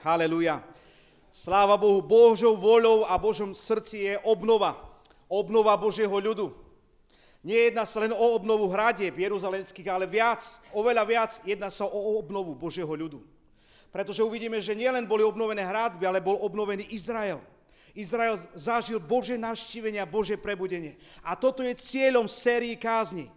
Haleluja. Sláva Bohu, Božou voľou a Božom srdci je obnova. Obnova Božieho ľudu. Nie jedná sa len o obnovu hradieb jeruzalemských, ale viac, oveľa viac, jedná sa o obnovu Božieho ľudu. Pretože uvidíme, že nielen boli obnovené hradby, ale bol obnovený Izrael. Izrael zažil Bože navštívenie a Bože prebudenie. A toto je cieľom sérii kázni.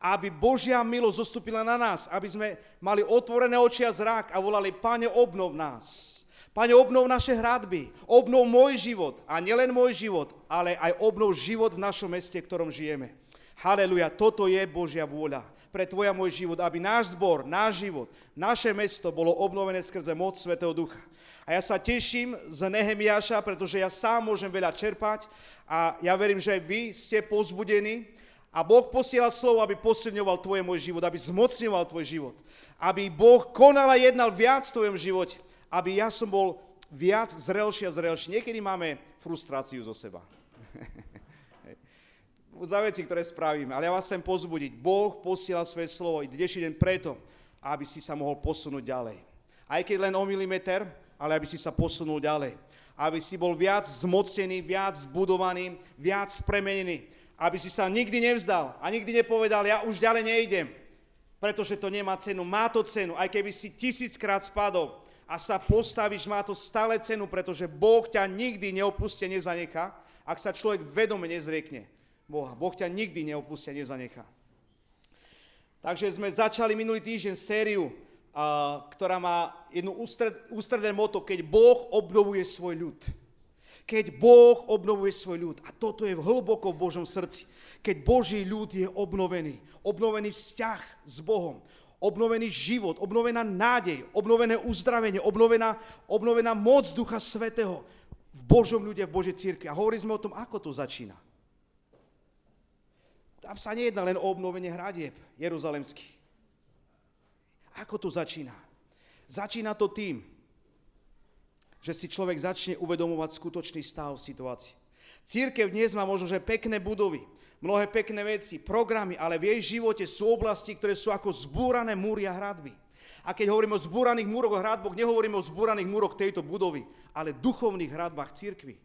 Aby Božia milosť zostúpila na nás, aby sme mali otvorené oči a zrak a volali, Pane, obnov nás. Pane, obnov naše hradby, obnov môj život a nielen môj život, ale aj obnov život v našom meste, v ktorom žijeme. Haleluja, toto je Božia vôľa pre tvoj a môj život, aby náš zbor, náš život, naše mesto bolo obnovené skrze moc Svetého Ducha. A ja sa teším z Nehemiáša, pretože ja sám môžem veľa čerpať a ja verím, že aj vy ste pozbudení a Boh posiela slovo, aby posilňoval tvoj môj život, aby zmocňoval tvoj život. Aby Boh konal a jednal viac v tvojom živote. Aby ja som bol viac zrelší a zrelší. Niekedy máme frustráciu zo seba. za veci, ktoré spravíme. Ale ja vás chcem pozbudiť. Boh posiela svoje slovo i dnešný deň preto, aby si sa mohol posunúť ďalej. Aj keď len o milimeter, ale aby si sa posunul ďalej. Aby si bol viac zmocnený, viac zbudovaný, viac premenený. Aby si sa nikdy nevzdal a nikdy nepovedal, ja už ďalej nejdem, pretože to nemá cenu. Má to cenu, aj keby si tisíckrát spadol a sa postavíš, má to stále cenu, pretože Boh ťa nikdy neopustie, nezanechá, ak sa človek vedome nezriekne Boha. Boh ťa nikdy neopustia, nezanechá. Takže sme začali minulý týždeň sériu, ktorá má jednu ústred, ústredné moto, keď Boh obnovuje svoj ľud. Keď Boh obnovuje svoj ľud. A toto je hlboko v Božom srdci. Keď Boží ľud je obnovený. Obnovený vzťah s Bohom. Obnovený život, obnovená nádej, obnovené uzdravenie, obnovená, obnovená moc Ducha Svetého v Božom ľude, v Božej církvi. A hovorili sme o tom, ako to začína. Tam sa nejedná len o obnovenie hradieb jeruzalemských. Ako to začína? Začína to tým, že si človek začne uvedomovať skutočný stav situácii. Církev dnes má možno, že pekné budovy, mnohé pekné veci, programy, ale v jej živote sú oblasti, ktoré sú ako zbúrané múry a hradby. A keď hovoríme o zbúraných múroch a hradboch, nehovoríme o zbúraných múroch tejto budovy, ale duchovných hradbách církvy.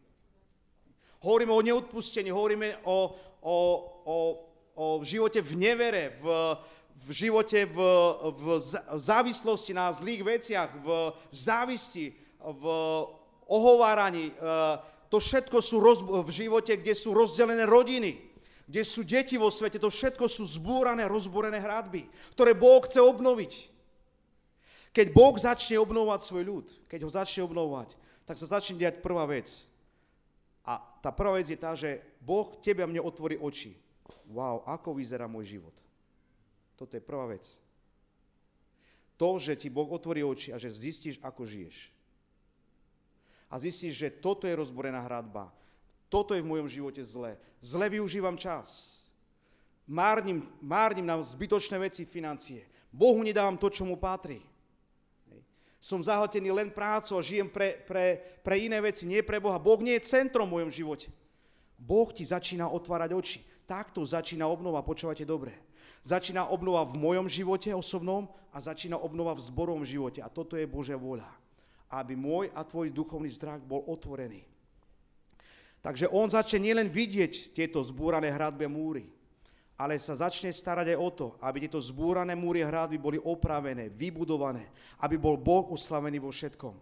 Hovoríme o neodpustení, hovoríme o, o, o, o živote v nevere, v, v živote v, v závislosti na zlých veciach, v závisti, v ohováraní. E, to všetko sú v živote, kde sú rozdelené rodiny, kde sú deti vo svete, to všetko sú zbúrané, rozborené hradby, ktoré Boh chce obnoviť. Keď Boh začne obnovovať svoj ľud, keď ho začne obnovovať, tak sa začne diať prvá vec. A tá prvá vec je tá, že Boh tebe a mne otvorí oči. Wow, ako vyzerá môj život. Toto je prvá vec. To, že ti Boh otvorí oči a že zistíš, ako žiješ. A zistíš, že toto je rozborená hradba. Toto je v mojom živote zlé. Zle využívam čas. Márnim, márnim na zbytočné veci, financie. Bohu nedávam to, čo mu patrí som zahltený len prácou a žijem pre, pre, pre iné veci, nie pre Boha. Boh nie je centrom v mojom živote. Boh ti začína otvárať oči. Takto začína obnova, počúvate dobre. Začína obnova v mojom živote osobnom a začína obnova v zborovom živote. A toto je Božia vôľa. Aby môj a tvoj duchovný zrak bol otvorený. Takže on začne nielen vidieť tieto zbúrané hradbe múry, ale sa začne starať aj o to, aby tieto zbúrané múry a hrádby boli opravené, vybudované, aby bol Boh uslavený vo všetkom.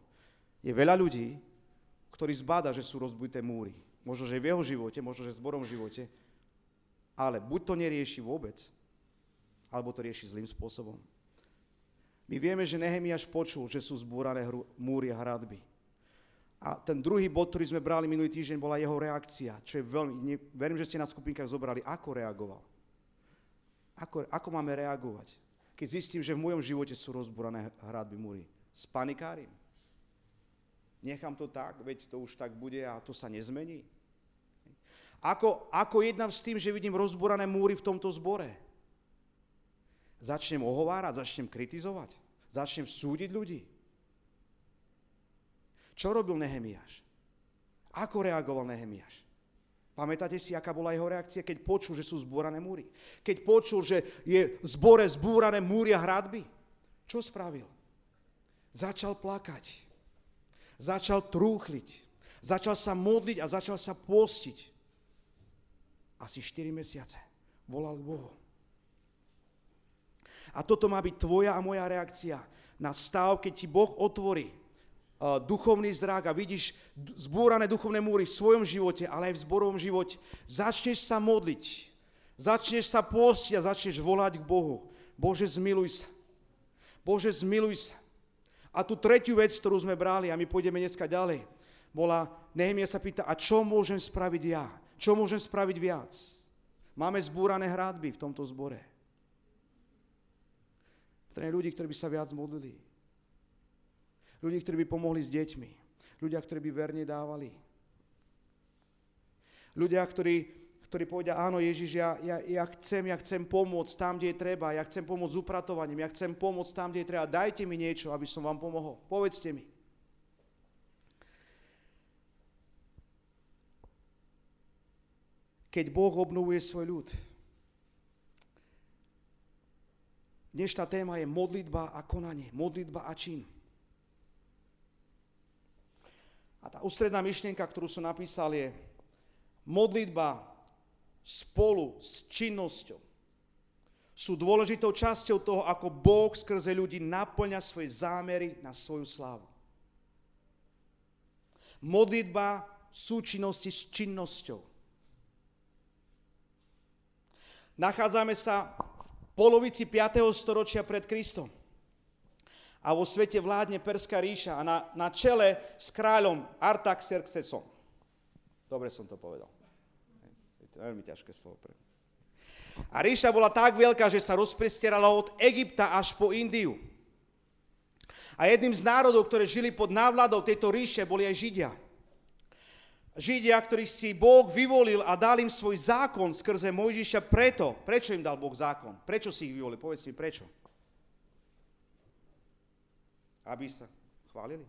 Je veľa ľudí, ktorí zbáda, že sú rozbité múry. Možno, že v jeho živote, možno, že v zborom živote, ale buď to nerieši vôbec, alebo to rieši zlým spôsobom. My vieme, že Nehemiáš počul, že sú zbúrané múry a hradby. A ten druhý bod, ktorý sme brali minulý týždeň, bola jeho reakcia, čo je veľmi, ne, verím, že ste na skupinkách zobrali, ako reagoval. Ako, ako máme reagovať? Keď zistím, že v mojom živote sú rozborané hradby múry. Spanikárim. Nechám to tak, veď to už tak bude a to sa nezmení. Ako, ako jednám s tým, že vidím rozborané múry v tomto zbore? Začnem ohovárať, začnem kritizovať, začnem súdiť ľudí. Čo robil Nehemiáš? Ako reagoval Nehemiáš? Pamätáte si, aká bola jeho reakcia, keď počul, že sú zbúrané múry? Keď počul, že je v zbore zbúrané múry a hradby? Čo spravil? Začal plakať. Začal trúchliť. Začal sa modliť a začal sa postiť. Asi 4 mesiace. Volal k Bohu. A toto má byť tvoja a moja reakcia na stav, keď ti Boh otvorí uh, duchovný zrak a vidíš zbúrané duchovné múry v svojom živote, ale aj v zborovom živote. Začneš sa modliť, začneš sa postiť a začneš volať k Bohu. Bože, zmiluj sa. Bože, zmiluj sa. A tú tretiu vec, ktorú sme brali, a my pôjdeme dneska ďalej, bola, Nehemia sa pýta, a čo môžem spraviť ja? Čo môžem spraviť viac? Máme zbúrané hradby v tomto zbore. Potrebujem ľudí, ktorí by sa viac modlili. Ľudí, ktorí by pomohli s deťmi. Ľudia, ktorí by verne dávali. Ľudia, ktorí, ktorí povedia, áno Ježiš, ja, ja, ja chcem, ja chcem pomôcť tam, kde je treba, ja chcem pomôcť s upratovaním, ja chcem pomôcť tam, kde je treba. Dajte mi niečo, aby som vám pomohol. Povedzte mi. Keď Boh obnovuje svoj ľud, Dnešná téma je modlitba a konanie, modlitba a čin. A tá ústredná myšlienka, ktorú som napísal, je modlitba spolu s činnosťou sú dôležitou časťou toho, ako Boh skrze ľudí naplňa svoje zámery na svoju slávu. Modlitba súčinnosti s činnosťou. Nachádzame sa polovici 5. storočia pred Kristom. A vo svete vládne Perská ríša a na, na čele s kráľom Artaxerxesom. Dobre som to povedal. Je to veľmi ťažké slovo. Pre a ríša bola tak veľká, že sa rozprestierala od Egypta až po Indiu. A jedným z národov, ktoré žili pod návladou tejto ríše, boli aj Židia. Židia, ktorých si Boh vyvolil a dal im svoj zákon skrze Mojžiša preto. Prečo im dal Boh zákon? Prečo si ich vyvolil? Povedz mi, prečo? Aby sa chválili.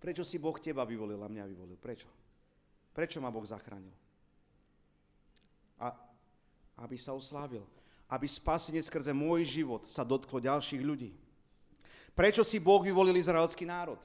Prečo si Boh teba vyvolil a mňa vyvolil? Prečo? Prečo ma Boh zachránil? A aby sa oslávil. Aby spasenie skrze môj život sa dotklo ďalších ľudí. Prečo si Boh vyvolil izraelský národ?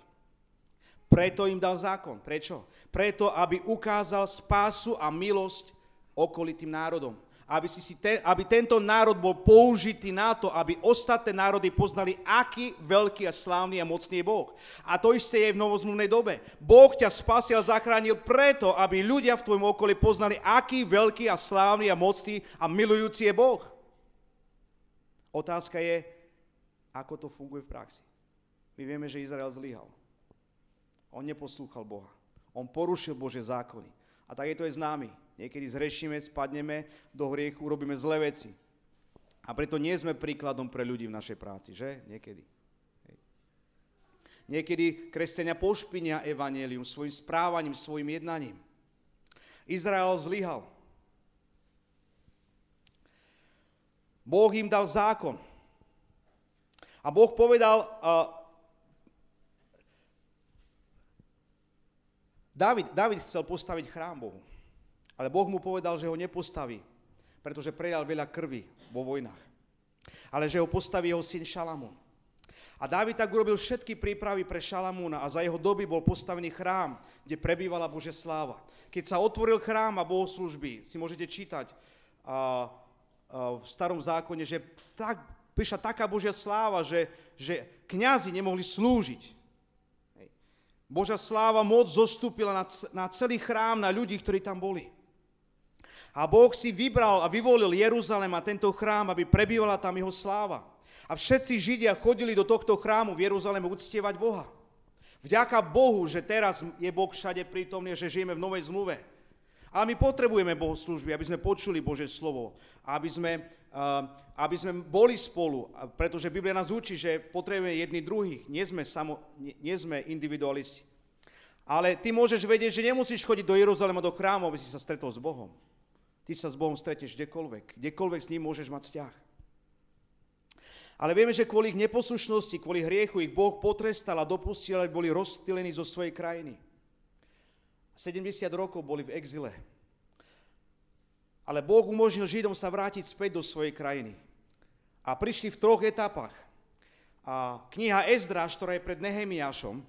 Preto im dal zákon. Prečo? Preto, aby ukázal spásu a milosť okolitým národom. Aby, si si te, aby tento národ bol použitý na to, aby ostatné národy poznali, aký veľký a slávny a mocný je Boh. A to isté je v novozmluvnej dobe. Boh ťa spasil a zachránil preto, aby ľudia v tvojom okolí poznali, aký veľký a slávny a mocný a milujúci je Boh. Otázka je, ako to funguje v praxi. My vieme, že Izrael zlyhal. On neposlúchal Boha. On porušil Bože zákony. A tak je to aj s nami. Niekedy zrešíme, spadneme do hriechu, urobíme zlé veci. A preto nie sme príkladom pre ľudí v našej práci, že? Niekedy. Niekedy kresťania pošpinia evanelium svojim správaním, svojim jednaním. Izrael zlyhal. Boh im dal zákon. A Boh povedal, uh, David, David chcel postaviť chrám Bohu, ale Boh mu povedal, že ho nepostaví, pretože prejal veľa krvi vo vojnách. Ale že ho postaví jeho syn Šalamún. A Dávid tak urobil všetky prípravy pre Šalamúna a za jeho doby bol postavený chrám, kde prebývala Bože sláva. Keď sa otvoril chrám a bohoslužby, si môžete čítať a, a, v starom zákone, že tak, prišla taká Božia sláva, že, že kňazi nemohli slúžiť. Božia sláva moc zostúpila na, celý chrám, na ľudí, ktorí tam boli. A Boh si vybral a vyvolil Jeruzalem a tento chrám, aby prebývala tam jeho sláva. A všetci Židia chodili do tohto chrámu v Jeruzaleme uctievať Boha. Vďaka Bohu, že teraz je Boh všade prítomný, že žijeme v novej zmluve. A my potrebujeme bohoslužby, aby sme počuli Bože slovo, aby sme, uh, aby sme boli spolu, pretože Biblia nás učí, že potrebujeme jedni druhých, nie sme, samo, nie, nie sme individualisti. Ale ty môžeš vedieť, že nemusíš chodiť do Jeruzalema, do chrámu, aby si sa stretol s Bohom. Ty sa s Bohom stretneš kdekoľvek. Kdekoľvek s ním môžeš mať vzťah. Ale vieme, že kvôli ich neposlušnosti, kvôli hriechu ich Boh potrestal a dopustil, aby boli rozstýlení zo svojej krajiny. 70 rokov boli v exile. Ale Boh umožnil Židom sa vrátiť späť do svojej krajiny. A prišli v troch etapách. A kniha Ezdráš, ktorá je pred Nehemiášom,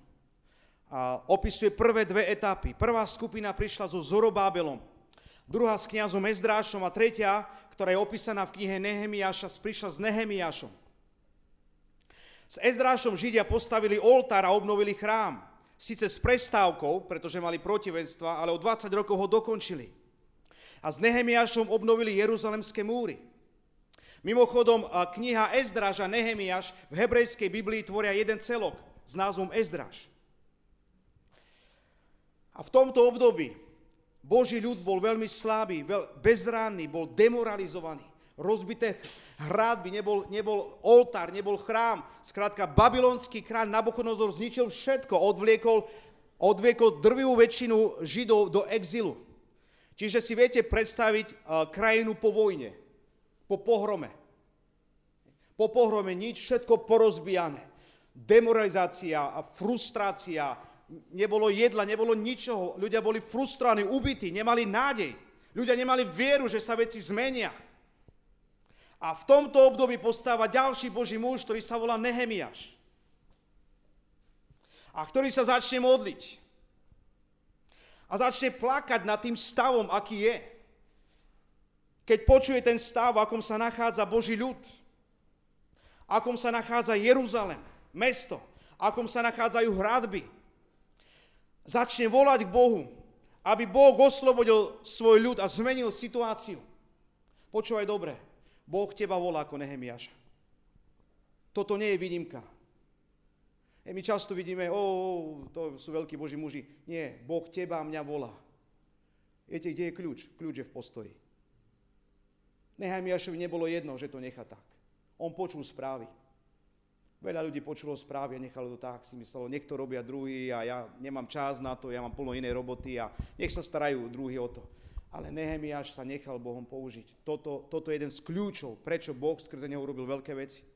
a opisuje prvé dve etapy. Prvá skupina prišla so Zorobábelom, druhá s kniazom Ezdrášom a tretia, ktorá je opísaná v knihe Nehemiáša, prišla s Nehemiášom. S Ezdrášom Židia postavili oltár a obnovili chrám. Sice s prestávkou, pretože mali protivenstva, ale o 20 rokov ho dokončili. A s Nehemiášom obnovili Jeruzalemské múry. Mimochodom, kniha Ezdráž a Nehemiáš v hebrejskej Biblii tvoria jeden celok s názvom Ezdráž. A v tomto období Boží ľud bol veľmi slabý, veľ, bezránny, bol demoralizovaný. Rozbité hradby, nebol, nebol oltár, nebol chrám. Skrátka, babylonský kráľ Nabuchodonozor zničil všetko, odvliekol, odvliekol drvivú väčšinu Židov do exilu. Čiže si viete predstaviť uh, krajinu po vojne, po pohrome. Po pohrome nič, všetko porozbijané. Demoralizácia frustrácia, nebolo jedla, nebolo ničoho. Ľudia boli frustrovaní, ubití, nemali nádej. Ľudia nemali vieru, že sa veci zmenia. A v tomto období postáva ďalší Boží muž, ktorý sa volá Nehemiáš. A ktorý sa začne modliť. A začne plakať nad tým stavom, aký je. Keď počuje ten stav, akom sa nachádza Boží ľud, akom sa nachádza Jeruzalem, mesto, akom sa nachádzajú hradby, začne volať k Bohu, aby Boh oslobodil svoj ľud a zmenil situáciu. Počúvaj dobre, Boh teba volá ako Nehemiáša. Toto nie je výnimka. E my často vidíme, o, to sú veľkí boží muži. Nie, Boh teba mňa volá. Viete, kde je kľúč? Kľúč je v postoji. Nehemiášovi nebolo jedno, že to nechá tak. On počul správy. Veľa ľudí počulo správy a nechalo to tak, si myslelo, niekto robia druhý a ja nemám čas na to, ja mám plno inej roboty a nech sa starajú druhý o to ale Nehemiáš sa nechal Bohom použiť. Toto, toto je jeden z kľúčov, prečo Boh skrze neho urobil veľké veci.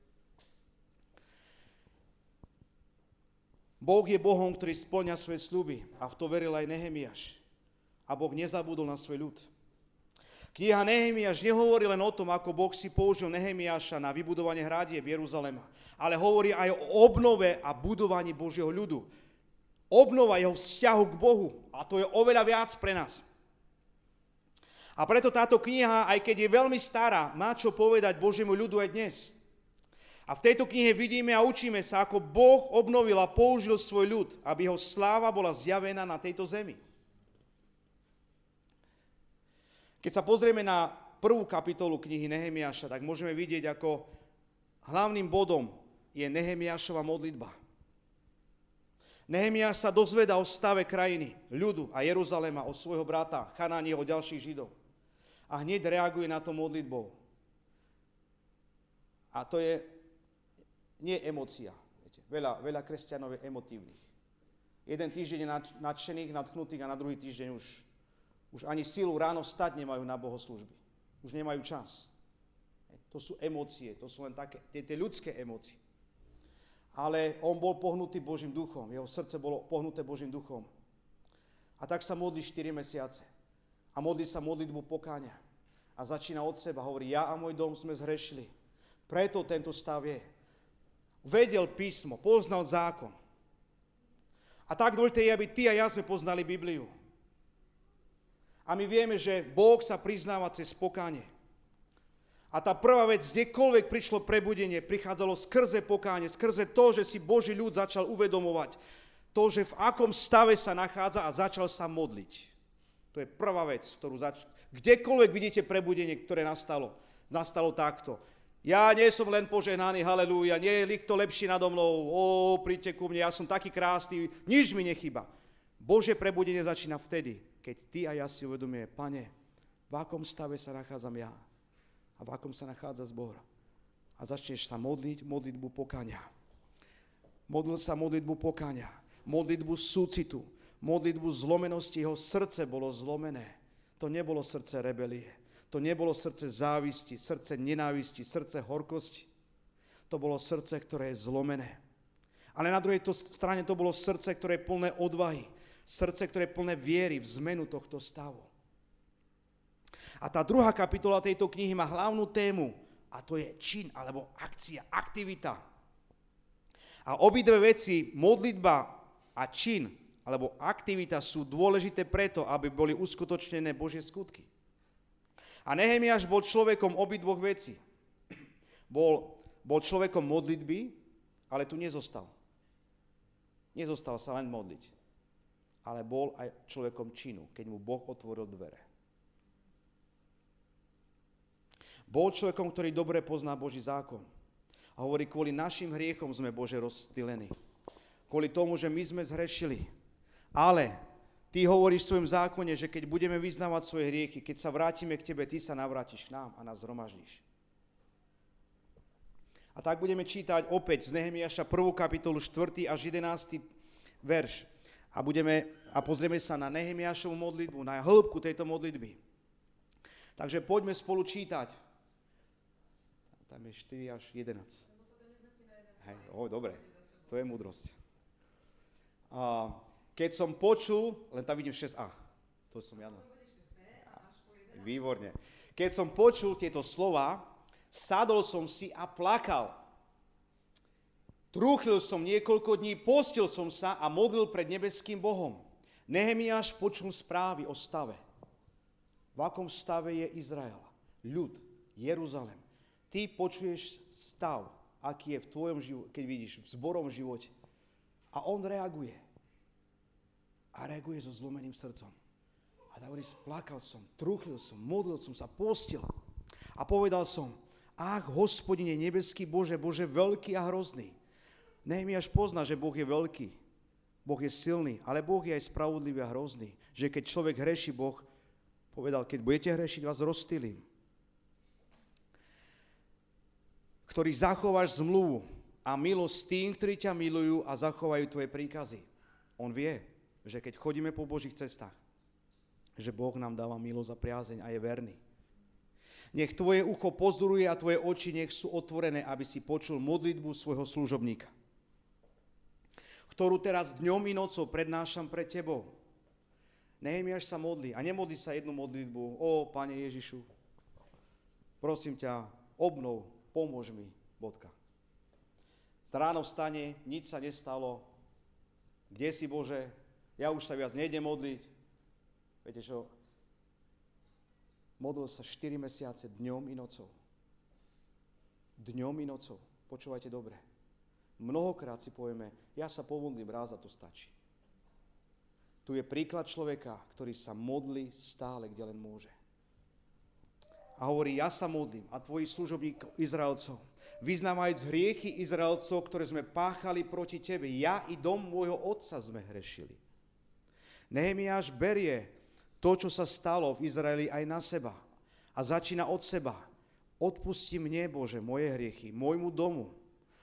Boh je Bohom, ktorý splňa svoje sluby a v to veril aj Nehemiáš. A Boh nezabudol na svoj ľud. Kniha Nehemiáš nehovorí len o tom, ako Boh si použil Nehemiáša na vybudovanie hradieb Jeruzalema, ale hovorí aj o obnove a budovaní Božieho ľudu. Obnova jeho vzťahu k Bohu. A to je oveľa viac pre nás. A preto táto kniha, aj keď je veľmi stará, má čo povedať Božiemu ľudu aj dnes. A v tejto knihe vidíme a učíme sa, ako Boh obnovil a použil svoj ľud, aby jeho sláva bola zjavená na tejto zemi. Keď sa pozrieme na prvú kapitolu knihy Nehemiáša, tak môžeme vidieť, ako hlavným bodom je Nehemiášova modlitba. Nehemiáš sa dozveda o stave krajiny, ľudu a Jeruzalema, o svojho brata, Chanáni, o ďalších Židov a hneď reaguje na to modlitbou. A to je nie emocia. Viete, veľa, veľa kresťanov je emotívnych. Jeden týždeň je nadšených, nadchnutých a na druhý týždeň už, už ani sílu ráno vstať nemajú na bohoslužby. Už nemajú čas. To sú emócie, to sú len také, tie, tie ľudské emócie. Ale on bol pohnutý Božím duchom, jeho srdce bolo pohnuté Božím duchom. A tak sa modlí 4 mesiace a modlí sa modlitbu pokáňa. A začína od seba, hovorí, ja a môj dom sme zhrešili. Preto tento stav je. Vedel písmo, poznal zákon. A tak dôležité je, aby ty a ja sme poznali Bibliu. A my vieme, že Boh sa priznáva cez pokánie. A tá prvá vec, kdekoľvek prišlo prebudenie, prichádzalo skrze pokánie, skrze to, že si Boží ľud začal uvedomovať to, že v akom stave sa nachádza a začal sa modliť. To je prvá vec, ktorú zač... Kdekoľvek vidíte prebudenie, ktoré nastalo, nastalo takto. Ja nie som len požehnaný, halelúja, nie je nikto lepší nado mnou, ó, príďte ku mne, ja som taký krásny, nič mi nechyba. Bože prebudenie začína vtedy, keď ty a ja si uvedomuje, pane, v akom stave sa nachádzam ja a v akom sa nachádza zbor. A začneš sa modliť modlitbu pokania. Modlil sa modlitbu pokania, modlitbu súcitu, modlitbu zlomenosti, jeho srdce bolo zlomené. To nebolo srdce rebelie, to nebolo srdce závisti, srdce nenávisti, srdce horkosti. To bolo srdce, ktoré je zlomené. Ale na druhej to strane to bolo srdce, ktoré je plné odvahy, srdce, ktoré je plné viery v zmenu tohto stavu. A tá druhá kapitola tejto knihy má hlavnú tému a to je čin alebo akcia, aktivita. A obidve veci, modlitba a čin, alebo aktivita sú dôležité preto, aby boli uskutočnené Božie skutky. A Nehemiáš bol človekom obidvoch vecí. Bol, bol človekom modlitby, ale tu nezostal. Nezostal sa len modliť, ale bol aj človekom činu, keď mu Boh otvoril dvere. Bol človekom, ktorý dobre pozná Boží zákon. A hovorí, kvôli našim hriechom sme Bože rozstylení. Kvôli tomu, že my sme zhrešili. Ale ty hovoríš v svojom zákone, že keď budeme vyznávať svoje hriechy, keď sa vrátime k tebe, ty sa navrátiš k nám a nás zhromaždíš. A tak budeme čítať opäť z Nehemiaša 1. kapitolu 4. až 11. verš. A, budeme, a pozrieme sa na Nehemiašovú modlitbu, na hĺbku tejto modlitby. Takže poďme spolu čítať tam je 4 až 11. Hej, o, dobre, to je múdrosť. A keď som počul, len tam vidím 6a, to som ja. Výborne. Keď som počul tieto slova, sadol som si a plakal. Trúchlil som niekoľko dní, postil som sa a modlil pred nebeským Bohom. Nehemiáš počul správy o stave. V akom stave je Izrael? Ľud, Jeruzalem. Ty počuješ stav, aký je v tvojom živote, keď vidíš v zborom živote. A on reaguje. A reaguje so zlomeným srdcom. A hovorí, splakal som, trúchlil som, modlil som sa, postil. A povedal som, ach, hospodine nebeský Bože, Bože veľký a hrozný. Nehemiaš pozná, že Boh je veľký, Boh je silný, ale Boh je aj spravodlivý a hrozný. Že keď človek hreší, Boh povedal, keď budete hrešiť, vás rozstýlim. ktorý zachováš zmluvu a milosť tým, ktorí ťa milujú a zachovajú tvoje príkazy. On vie, že keď chodíme po Božích cestách, že Boh nám dáva milosť a priazeň a je verný. Nech tvoje ucho pozoruje a tvoje oči nech sú otvorené, aby si počul modlitbu svojho služobníka, ktorú teraz dňom i nocou prednášam pred tebou. Nehemiaš sa modli a nemodli sa jednu modlitbu. O, Pane Ježišu, prosím ťa, obnov pomôž mi, bodka. Z ráno vstane, nič sa nestalo, kde si Bože, ja už sa viac nejdem modliť. Viete čo, modlil sa 4 mesiace dňom i nocou. Dňom i nocou. Počúvajte dobre. Mnohokrát si povieme, ja sa pomodlím raz a to stačí. Tu je príklad človeka, ktorý sa modlí stále, kde len môže a hovorí, ja sa modlím a tvoji služobník Izraelcov, vyznávajúc hriechy Izraelcov, ktoré sme páchali proti tebe, ja i dom môjho otca sme hrešili. Nehemiáš berie to, čo sa stalo v Izraeli aj na seba a začína od seba. Odpusti mne, Bože, moje hriechy, môjmu domu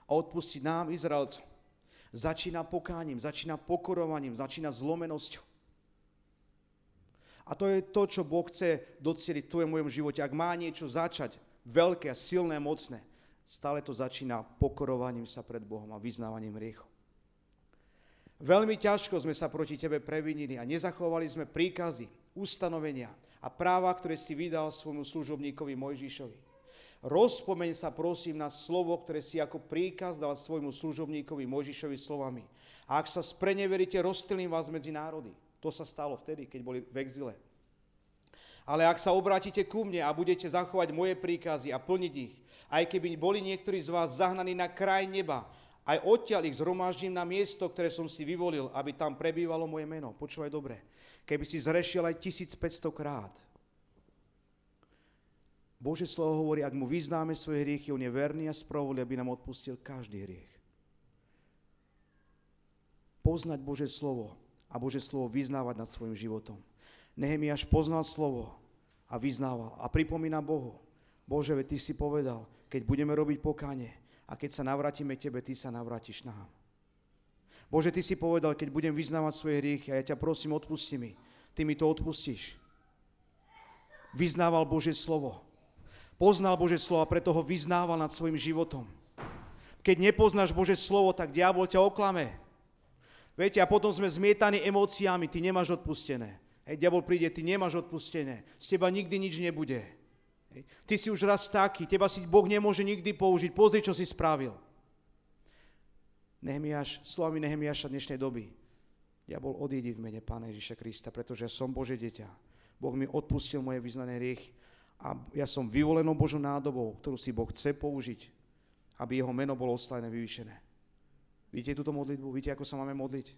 a odpusti nám, Izraelcom. Začína pokáním, začína pokorovaním, začína zlomenosťou. A to je to, čo Boh chce docieliť v tvojom mojom živote. Ak má niečo začať veľké silné, mocné, stále to začína pokorovaním sa pred Bohom a vyznávaním riechov. Veľmi ťažko sme sa proti tebe previnili a nezachovali sme príkazy, ustanovenia a práva, ktoré si vydal svojmu služobníkovi Mojžišovi. Rozpomeň sa prosím na slovo, ktoré si ako príkaz dal svojmu služobníkovi Mojžišovi slovami. A ak sa spreneveríte, rozstýlim vás medzi národy. To sa stalo vtedy, keď boli v exile. Ale ak sa obrátite ku mne a budete zachovať moje príkazy a plniť ich, aj keby boli niektorí z vás zahnaní na kraj neba, aj odtiaľ ich zhromaždím na miesto, ktoré som si vyvolil, aby tam prebývalo moje meno. Počúvaj dobre. Keby si zrešil aj 1500 krát. Bože slovo hovorí, ak mu vyznáme svoje hriechy, on je verný a spravodlivý, aby nám odpustil každý hriech. Poznať Bože slovo a Bože slovo vyznávať nad svojim životom. Nehemiáš poznal slovo a vyznával a pripomína Bohu. Bože, veď Ty si povedal, keď budeme robiť pokáne a keď sa navrátime Tebe, Ty sa navrátiš nám. Bože, Ty si povedal, keď budem vyznávať svoje hriechy a ja ťa prosím, odpusti mi. Ty mi to odpustíš. Vyznával Bože slovo. Poznal Bože slovo a preto ho vyznával nad svojim životom. Keď nepoznáš Bože slovo, tak diabol ťa oklame. Viete, a potom sme zmietaní emóciami, ty nemáš odpustené. Hej, diabol príde, ty nemáš odpustené. Z teba nikdy nič nebude. Ty si už raz taký, teba si Boh nemôže nikdy použiť. Pozri, čo si spravil. Nehemiáš, slovami Nehemiáša dnešnej doby. Diabol odídi v mene Pána Ježiša Krista, pretože som Bože dieťa. Boh mi odpustil moje vyznané riechy a ja som vyvolenou Božou nádobou, ktorú si Boh chce použiť, aby jeho meno bolo oslavené, vyvýšené. Vidíte túto modlitbu? Vidíte, ako sa máme modliť?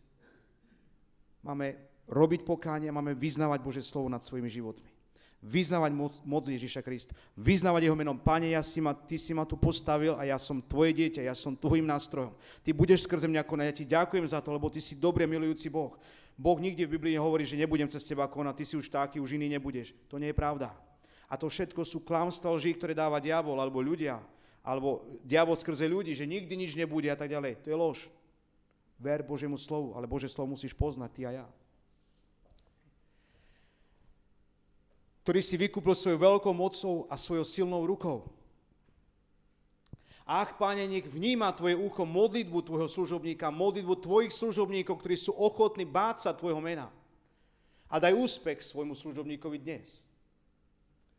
Máme robiť pokánie, máme vyznávať Bože slovo nad svojimi životmi vyznávať moc, moc Ježiša Krista, vyznávať jeho menom. Pane, ja si ma, ty si ma tu postavil a ja som tvoje dieťa, ja som tvojim nástrojom. Ty budeš skrze mňa konať, ja ti ďakujem za to, lebo ty si dobre milujúci Boh. Boh nikde v Biblii nehovorí, že nebudem cez teba konať, ty si už taký, už iný nebudeš. To nie je pravda. A to všetko sú klamstva lží, ktoré dáva diabol alebo ľudia, alebo diabol skrze ľudí, že nikdy nič nebude a tak ďalej. To je lož. Ver Božiemu slovu, ale Bože slovo musíš poznať, ty a ja. Ktorý si vykúpil svojou veľkou mocou a svojou silnou rukou. Ach, Pane, nech vníma Tvoje ucho modlitbu Tvojho služobníka, modlitbu Tvojich služobníkov, ktorí sú ochotní báť sa Tvojho mena. A daj úspech svojmu služobníkovi dnes.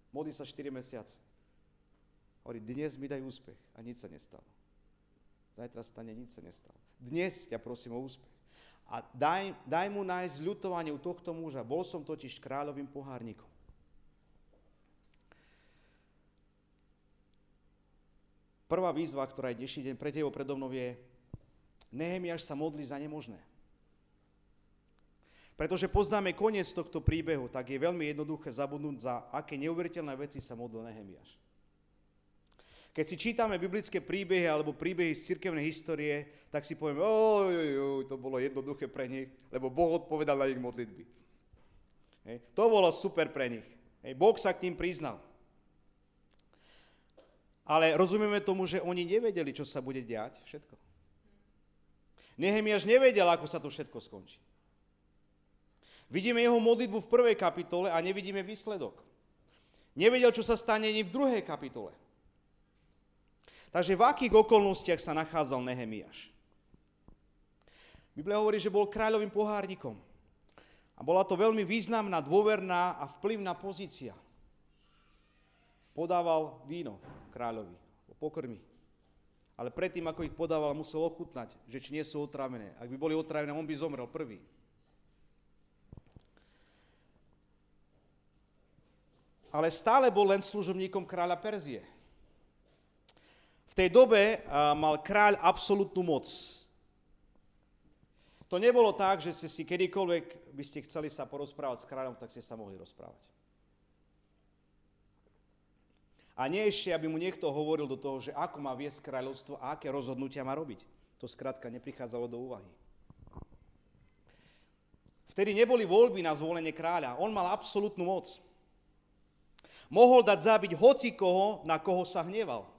Modli sa 4 mesiace. Hovorí, dnes mi daj úspech. A nič sa nestalo. Zajtra stane, nič sa nestalo. Dnes ťa prosím o úspech. A daj, daj mu nájsť ľutovanie u tohto muža. Bol som totiž kráľovým pohárnikom. Prvá výzva, ktorá je dnešný deň pre tebo predo mnou je, Nehemiáš sa modlí za nemožné. Pretože poznáme koniec tohto príbehu, tak je veľmi jednoduché zabudnúť, za aké neuveriteľné veci sa modlil Nehemiáš. Keď si čítame biblické príbehy alebo príbehy z cirkevnej histórie, tak si povieme, oj, oj, oj, to bolo jednoduché pre nich, lebo Boh odpovedal na ich modlitby. Hej. To bolo super pre nich. Hej. Boh sa k tým priznal. Ale rozumieme tomu, že oni nevedeli, čo sa bude diať všetko. Nehemiaž nevedel, ako sa to všetko skončí. Vidíme jeho modlitbu v prvej kapitole a nevidíme výsledok. Nevedel, čo sa stane ani v druhej kapitole. Takže v akých okolnostiach sa nachádzal Nehemiaš? Biblia hovorí, že bol kráľovým pohárnikom. A bola to veľmi významná, dôverná a vplyvná pozícia. Podával víno kráľovi, pokrmi. Ale predtým, ako ich podával, musel ochutnať, že či nie sú otrávené. Ak by boli otrávené, on by zomrel prvý. Ale stále bol len služobníkom kráľa Perzie. V tej dobe mal kráľ absolútnu moc. To nebolo tak, že ste si kedykoľvek by ste chceli sa porozprávať s kráľom, tak ste sa mohli rozprávať. A nie ešte, aby mu niekto hovoril do toho, že ako má viesť kráľovstvo a aké rozhodnutia má robiť. To skrátka neprichádzalo do úvahy. Vtedy neboli voľby na zvolenie kráľa. On mal absolútnu moc. Mohol dať zabiť hoci koho, na koho sa hneval.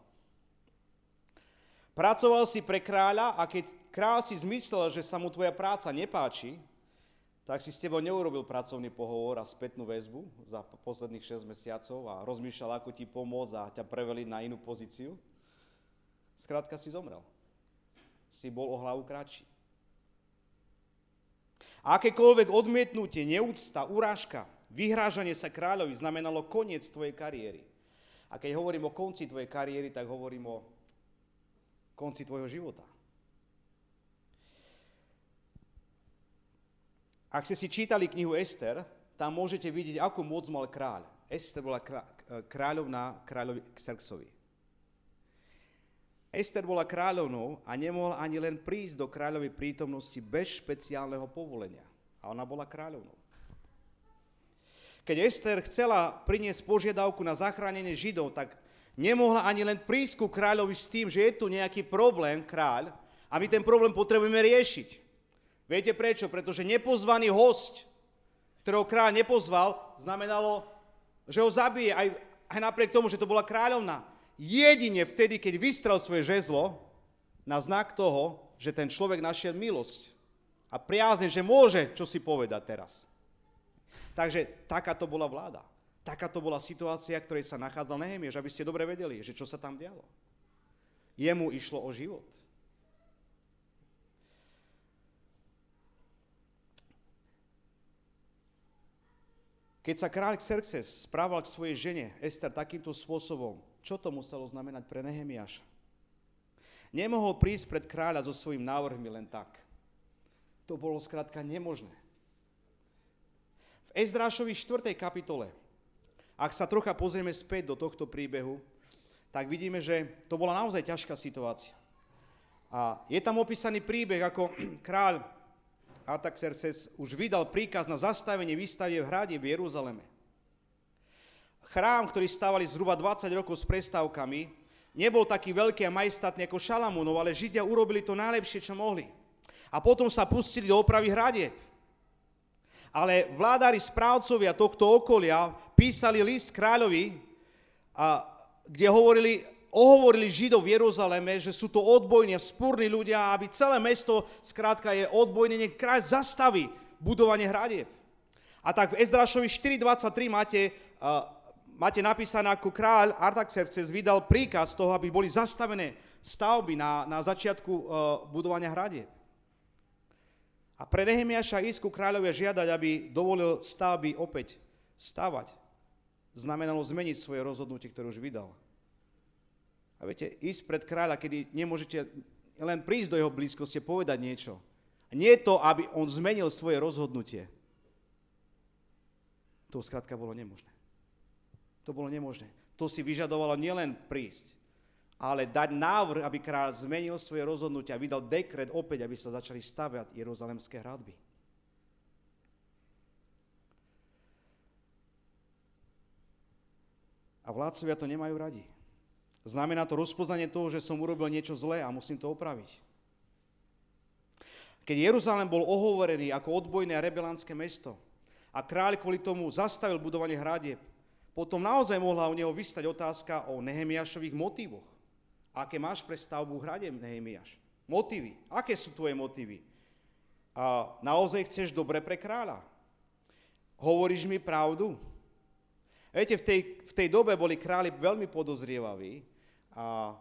Pracoval si pre kráľa a keď kráľ si zmyslel, že sa mu tvoja práca nepáči, tak si s tebou neurobil pracovný pohovor a spätnú väzbu za posledných 6 mesiacov a rozmýšľal, ako ti pomôcť a ťa preveliť na inú pozíciu. Skrátka si zomrel. Si bol o hlavu kratší. A akékoľvek odmietnutie, neúcta, urážka, vyhrážanie sa kráľovi znamenalo koniec tvojej kariéry. A keď hovorím o konci tvojej kariéry, tak hovorím o konci tvojho života. Ak ste si čítali knihu Ester, tam môžete vidieť, akú moc mal kráľ. Ester bola kráľovná kráľovi Xerxovi. Ester bola kráľovnou a nemohla ani len prísť do kráľovej prítomnosti bez špeciálneho povolenia. A ona bola kráľovnou. Keď Ester chcela priniesť požiadavku na zachránenie Židov, tak nemohla ani len prísť ku kráľovi s tým, že je tu nejaký problém, kráľ, a my ten problém potrebujeme riešiť. Viete prečo? Pretože nepozvaný host, ktorého kráľ nepozval, znamenalo, že ho zabije, aj, aj napriek tomu, že to bola kráľovná. Jedine vtedy, keď vystrel svoje žezlo, na znak toho, že ten človek našiel milosť a priazne, že môže čo si povedať teraz. Takže taká to bola vláda. Taká to bola situácia, ktorej sa nachádzal Nehemieš, aby ste dobre vedeli, že čo sa tam dialo. Jemu išlo o život. Keď sa kráľ Xerxes správal k svojej žene Ester takýmto spôsobom, čo to muselo znamenať pre Nehemiáša? Nemohol prísť pred kráľa so svojím návrhmi len tak. To bolo skrátka nemožné. V Ezdrášovi 4. kapitole, ak sa trocha pozrieme späť do tohto príbehu, tak vidíme, že to bola naozaj ťažká situácia. A je tam opísaný príbeh, ako kráľ Artaxerxes už vydal príkaz na zastavenie výstavie v hrade v Jeruzaleme. Chrám, ktorý stávali zhruba 20 rokov s prestávkami, nebol taký veľký a majestátny ako Šalamúnov, ale Židia urobili to najlepšie, čo mohli. A potom sa pustili do opravy hradieb. Ale vládári správcovia tohto okolia písali list kráľovi, a, kde hovorili, ohovorili Židov v Jeruzaleme, že sú to odbojní a spúrni ľudia, aby celé mesto, skrátka je odbojné, nech kráľ zastaví budovanie hradieb. A tak v Ezdrašovi 4.23 máte, uh, máte napísané, ako kráľ Artaxerxes vydal príkaz toho, aby boli zastavené stavby na, na začiatku uh, budovania hradieb. A pre Nehemiaša ísť ku kráľovia žiadať, aby dovolil stavby opäť stavať, znamenalo zmeniť svoje rozhodnutie, ktoré už vydal. A viete, ísť pred kráľa, kedy nemôžete len prísť do jeho blízkosti a povedať niečo. A nie to, aby on zmenil svoje rozhodnutie. To skrátka bolo nemožné. To bolo nemožné. To si vyžadovalo nielen prísť, ale dať návrh, aby kráľ zmenil svoje rozhodnutie a vydal dekret opäť, aby sa začali staviať jeruzalemské hradby. A vládcovia to nemajú radi. Znamená to rozpoznanie toho, že som urobil niečo zlé a musím to opraviť. Keď Jeruzalém bol ohovorený ako odbojné a rebelánske mesto a kráľ kvôli tomu zastavil budovanie hradieb, potom naozaj mohla u neho vystať otázka o Nehemiašových motívoch. Aké máš pre stavbu hrade, Nehemiaš? Motívy. Aké sú tvoje motívy? A naozaj chceš dobre pre kráľa? Hovoríš mi pravdu? Viete, v tej, v tej dobe boli králi veľmi podozrievaví a,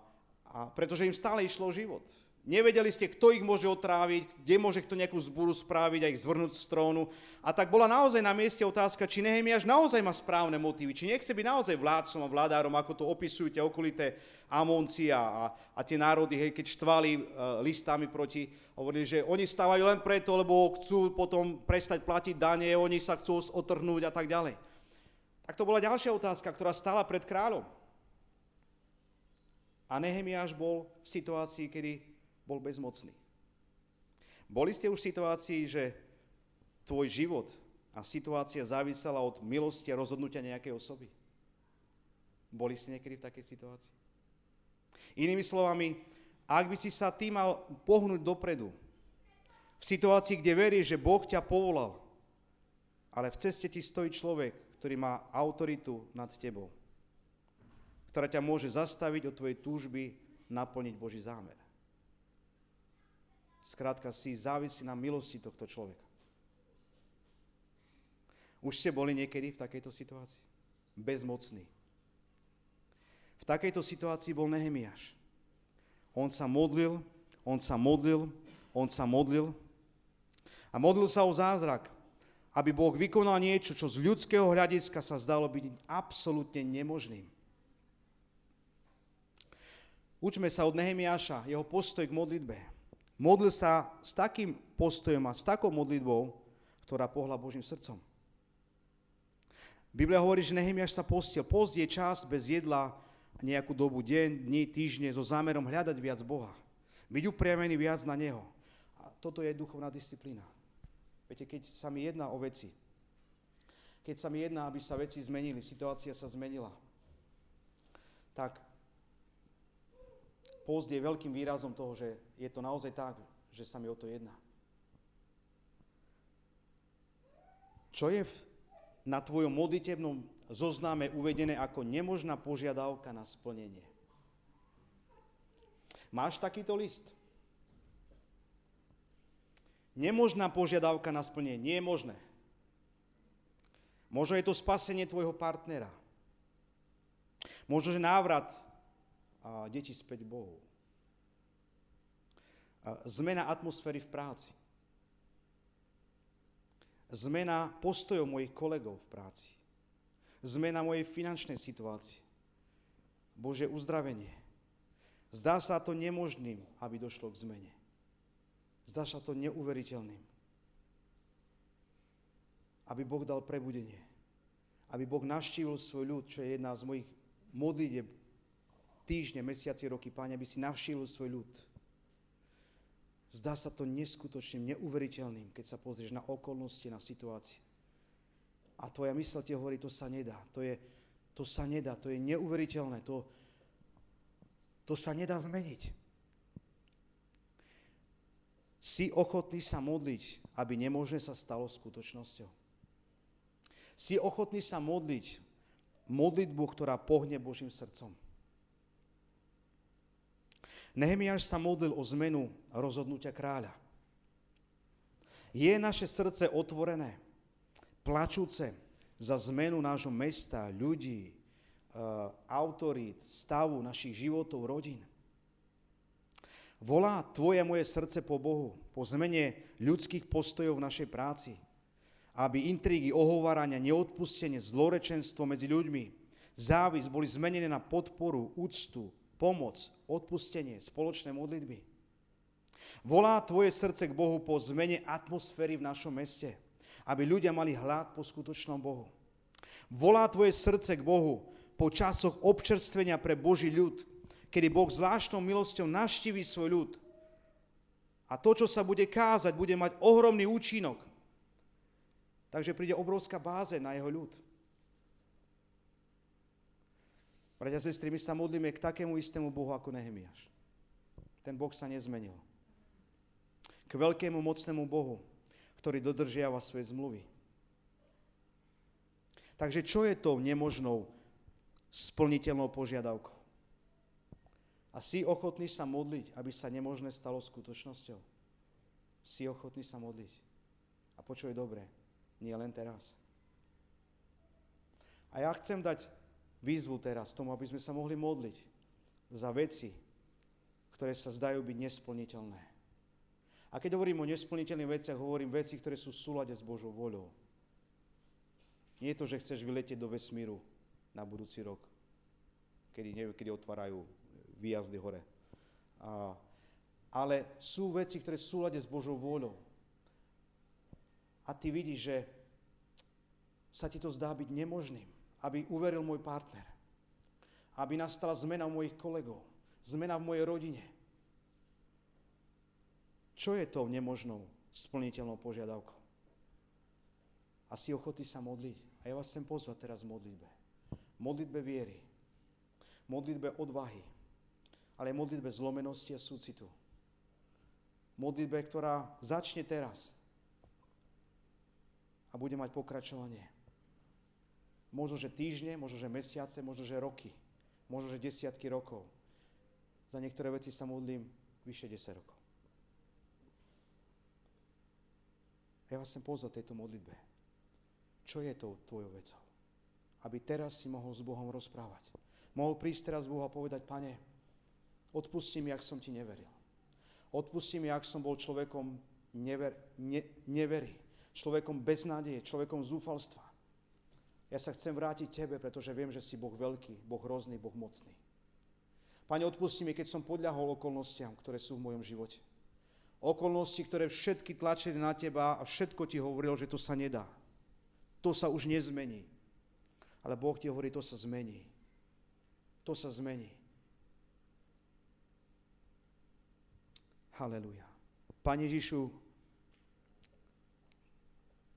a pretože im stále išlo život. Nevedeli ste, kto ich môže otráviť, kde môže kto nejakú zburu spraviť a ich zvrhnúť z trónu. A tak bola naozaj na mieste otázka, či Nehemiáš naozaj má správne motívy, či nechce byť naozaj vládcom a vládárom, ako to opisujú tie okolité Amonci a, a tie národy, hej, keď štvali uh, listami proti, hovorili, že oni stávajú len preto, lebo chcú potom prestať platiť dane, oni sa chcú otrhnúť a tak ďalej. Tak to bola ďalšia otázka, ktorá stála pred kráľom. A Nehemiáš bol v situácii, kedy bol bezmocný. Boli ste už v situácii, že tvoj život a situácia závisela od milosti a rozhodnutia nejakej osoby? Boli ste niekedy v takej situácii? Inými slovami, ak by si sa ty mal pohnúť dopredu, v situácii, kde veríš, že Boh ťa povolal, ale v ceste ti stojí človek, ktorý má autoritu nad tebou, ktorá ťa môže zastaviť od tvojej túžby naplniť Boží zámer. Skrátka si závisí na milosti tohto človeka. Už ste boli niekedy v takejto situácii? Bezmocný. V takejto situácii bol Nehemiáš. On sa modlil, on sa modlil, on sa modlil a modlil sa o zázrak, aby Boh vykonal niečo, čo z ľudského hľadiska sa zdalo byť absolútne nemožným. Učme sa od Nehemiáša, jeho postoj k modlitbe. Modlil sa s takým postojom a s takou modlitbou, ktorá pohla Božím srdcom. Biblia hovorí, že Nehemiaš sa postil. Post je čas bez jedla nejakú dobu, deň, dní, týždne, so zámerom hľadať viac Boha. Byť upriamený viac na Neho. A toto je duchovná disciplína. Viete, keď sa mi jedná o veci, keď sa mi jedná, aby sa veci zmenili, situácia sa zmenila, tak Post je veľkým výrazom toho, že je to naozaj tak, že sa mi o to jedná. Čo je v, na tvojom modlitebnom zozname uvedené ako nemožná požiadavka na splnenie? Máš takýto list? Nemožná požiadavka na splnenie. Nie je možné. Možno je to spasenie tvojho partnera. Možno, že návrat a deti späť Bohu. Zmena atmosféry v práci. Zmena postojov mojich kolegov v práci. Zmena mojej finančnej situácie. Bože uzdravenie. Zdá sa to nemožným, aby došlo k zmene. Zdá sa to neuveriteľným. Aby Boh dal prebudenie. Aby Boh navštívil svoj ľud, čo je jedna z mojich modlitev týždne, mesiaci, roky. Páne, aby si navštívil svoj ľud. Zdá sa to neskutočným, neuveriteľným, keď sa pozrieš na okolnosti, na situácie. A tvoja mysl ti hovorí, to sa nedá. To, je, to sa nedá, to je neuveriteľné. To, to sa nedá zmeniť. Si ochotný sa modliť, aby nemožné sa stalo skutočnosťou. Si ochotný sa modliť modlitbu, ktorá pohne Božím srdcom. Nehemiáš sa modlil o zmenu rozhodnutia kráľa. Je naše srdce otvorené, plačúce za zmenu nášho mesta, ľudí, Eh, autorít, stavu našich životov, rodín. Volá tvoje moje srdce po Bohu, po zmene ľudských postojov v našej práci, aby intrigy, ohovárania, neodpustenie, zlorečenstvo medzi ľuďmi, závis boli zmenené na podporu, úctu, pomoc, odpustenie, spoločné modlitby. Volá tvoje srdce k Bohu po zmene atmosféry v našom meste, aby ľudia mali hlad po skutočnom Bohu. Volá tvoje srdce k Bohu po časoch občerstvenia pre Boží ľud, kedy Boh zvláštnou milosťou navštíví svoj ľud. A to, čo sa bude kázať, bude mať ohromný účinok. Takže príde obrovská báze na jeho ľud. Bratia a sestry, my sa modlíme k takému istému Bohu ako Nehemiáš. Ten Boh sa nezmenil. K veľkému mocnému Bohu, ktorý dodržiava svoje zmluvy. Takže čo je to nemožnou splniteľnou požiadavkou. A si ochotný sa modliť, aby sa nemožné stalo skutočnosťou. Si ochotný sa modliť. A počuj dobre, nie len teraz. A ja chcem dať výzvu teraz tomu, aby sme sa mohli modliť za veci, ktoré sa zdajú byť nesplniteľné. A keď hovorím o nesplniteľných veciach, hovorím veci, ktoré sú v súlade s Božou voľou. Nie je to, že chceš vyletieť do vesmíru na budúci rok, kedy, neviem, kedy otvárajú výjazdy hore. A, ale sú veci, ktoré sú s Božou vôľou. A ty vidíš, že sa ti to zdá byť nemožným, aby uveril môj partner, aby nastala zmena u mojich kolegov, zmena v mojej rodine. Čo je to nemožnou splniteľnou požiadavkou? A si ochotný sa modliť. A ja vás chcem pozvať teraz v modlitbe modlitbe viery, modlitbe odvahy, ale modlitbe zlomenosti a súcitu. Modlitbe, ktorá začne teraz a bude mať pokračovanie. Možno, že týždne, možno, že mesiace, možno, že roky, možno, že desiatky rokov. Za niektoré veci sa modlím vyše 10 rokov. Ja vás chcem pozvať tejto modlitbe. Čo je to tvojou vecou? aby teraz si mohol s Bohom rozprávať. Mohol prísť teraz Bohu a povedať, pane, odpusti mi, ak som ti neveril. Odpusti mi, ak som bol človekom never, ne, nevery, človekom bez človekom zúfalstva. Ja sa chcem vrátiť tebe, pretože viem, že si Boh veľký, Boh hrozný, Boh mocný. Pane, odpusti mi, keď som podľahol okolnostiam, ktoré sú v mojom živote. Okolnosti, ktoré všetky tlačili na teba a všetko ti hovorilo, že to sa nedá. To sa už nezmení. Ale Boh ti hovorí, to sa zmení. To sa zmení. Haleluja. Pane Ježišu,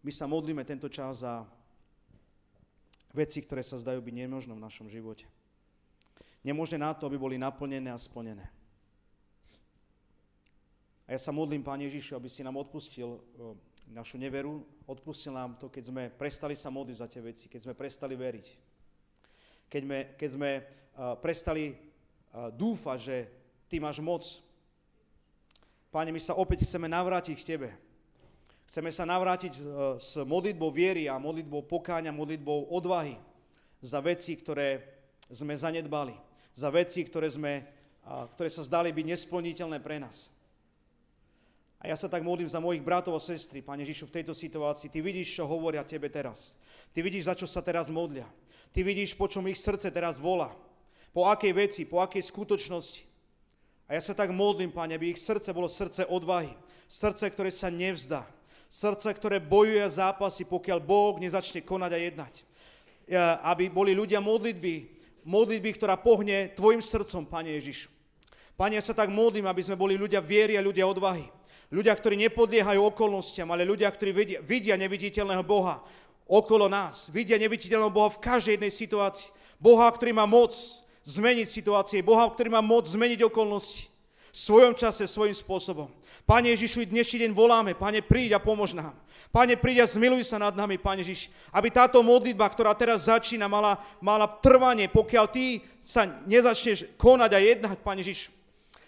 my sa modlíme tento čas za veci, ktoré sa zdajú byť nemožné v našom živote. Nemožné na to, aby boli naplnené a splnené. A ja sa modlím, Pane Ježišu, aby si nám odpustil našu neveru, odpustil nám to, keď sme prestali sa modliť za tie veci, keď sme prestali veriť. Keď sme, keď sme uh, prestali uh, dúfať, že Ty máš moc. Páne, my sa opäť chceme navrátiť k Tebe. Chceme sa navrátiť uh, s modlitbou viery a modlitbou pokáňa, modlitbou odvahy za veci, ktoré sme zanedbali. Za veci, ktoré, sme, ktoré sa zdali byť nesplniteľné pre nás. A ja sa tak modlím za mojich bratov a sestry, Pane Žišu, v tejto situácii. Ty vidíš, čo hovoria Tebe teraz. Ty vidíš, za čo sa teraz modlia. Ty vidíš, po čom ich srdce teraz volá. Po akej veci, po akej skutočnosti. A ja sa tak modlím, Pane, aby ich srdce bolo srdce odvahy, srdce, ktoré sa nevzdá, srdce, ktoré bojuje zápasy, pokiaľ Boh nezačne konať a jednať. Aby boli ľudia modlitby, modlitby, ktorá pohne Tvojim srdcom, Pane Ježišu. Pane, ja sa tak modlím, aby sme boli ľudia viery a ľudia odvahy. Ľudia, ktorí nepodliehajú okolnostiam, ale ľudia, ktorí vidia, vidia neviditeľného Boha okolo nás. Vidia neviditeľného Boha v každej jednej situácii. Boha, ktorý má moc zmeniť situácie. Boha, ktorý má moc zmeniť okolnosti. V svojom čase, svojím spôsobom. Pane Ježišu, dnešný deň voláme. Pane, príď a pomôž nám. Pane, príď a zmiluj sa nad nami, Pane Ježiš. Aby táto modlitba, ktorá teraz začína, mala, mala trvanie, pokiaľ Ty sa nezačneš konať a jednať, Pane Ježišu.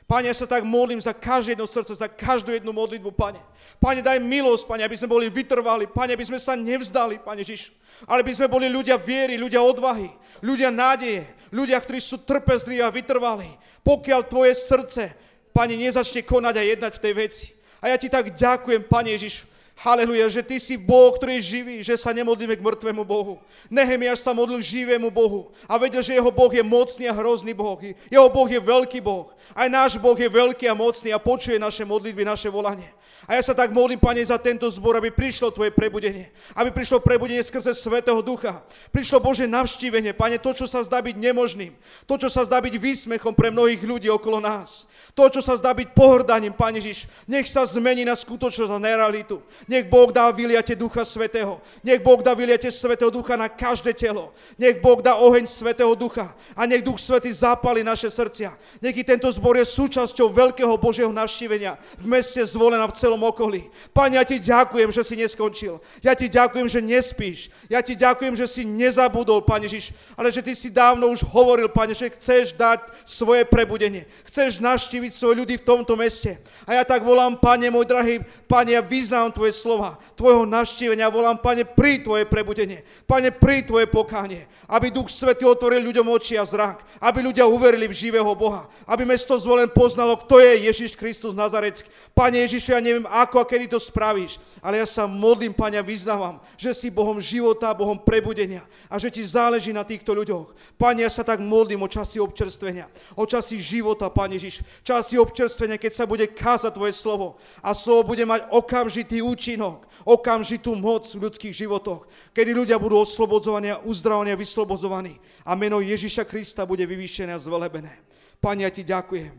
Pane, ja sa tak modlím za každé jedno srdce, za každú jednu modlitbu, Pane. Pane, daj milosť, Pane, aby sme boli vytrvali, Pane, aby sme sa nevzdali, Pane Ježiš. Ale aby sme boli ľudia viery, ľudia odvahy, ľudia nádeje, ľudia, ktorí sú trpezliví a vytrvali. Pokiaľ Tvoje srdce, Pane, nezačne konať a jednať v tej veci. A ja Ti tak ďakujem, Pane Ježišu, Haleluja, že ty si Boh, ktorý je živý, že sa nemodlíme k mŕtvemu Bohu. Nehemiaš sa modlil živému Bohu a vedel, že jeho Boh je mocný a hrozný Boh. Jeho Boh je veľký Boh. Aj náš Boh je veľký a mocný a počuje naše modlitby, naše volanie. A ja sa tak modlím, Pane, za tento zbor, aby prišlo Tvoje prebudenie. Aby prišlo prebudenie skrze Svetého Ducha. Prišlo Bože navštívenie, Pane, to, čo sa zdá byť nemožným. To, čo sa zdá byť výsmechom pre mnohých ľudí okolo nás. To, čo sa zdá byť pohrdaním, Pane Ježiš, nech sa zmení na skutočnosť a na realitu. Nech Boh dá vyliate Ducha Svetého. Nech Boh dá vyliate Svetého Ducha na každé telo. Nech Boh dá oheň Svetého Ducha. A nech Duch Svetý zapali naše srdcia. Nech tento zbor je súčasťou veľkého Božieho navštívenia v meste zvolená v celom okolí. Pane, ja ti ďakujem, že si neskončil. Ja ti ďakujem, že nespíš. Ja ti ďakujem, že si nezabudol, Pane Ježiš, ale že ty si dávno už hovoril, Pane, že chceš dať svoje prebudenie. Chceš navštíviť navštíviť svoje ľudí v tomto meste. A ja tak volám, Pane, môj drahý, Pane, ja vyznám Tvoje slova, Tvojho navštívenia. Volám, Pane, pri Tvoje prebudenie. Pane, pri Tvoje pokánie. Aby Duch Svetý otvoril ľuďom oči a zrak. Aby ľudia uverili v živého Boha. Aby mesto zvolen poznalo, kto je Ježiš Kristus Nazarecký. Pane Ježišu, ja neviem ako a kedy to spravíš, ale ja sa modlím, Pane, a vyznávam, že si Bohom života, Bohom prebudenia a že Ti záleží na týchto ľuďoch. Pane, ja sa tak modlím o časy občerstvenia, o časy života, Pane Ježiš. Časy občerstvenia, keď sa bude kázať Tvoje slovo a slovo bude mať okamžitý účinok, okamžitú moc v ľudských životoch, kedy ľudia budú oslobodzovaní a uzdravovaní a vyslobodzovaní a meno Ježiša Krista bude vyvýšené a zvelebené. Pane, ja Ti ďakujem.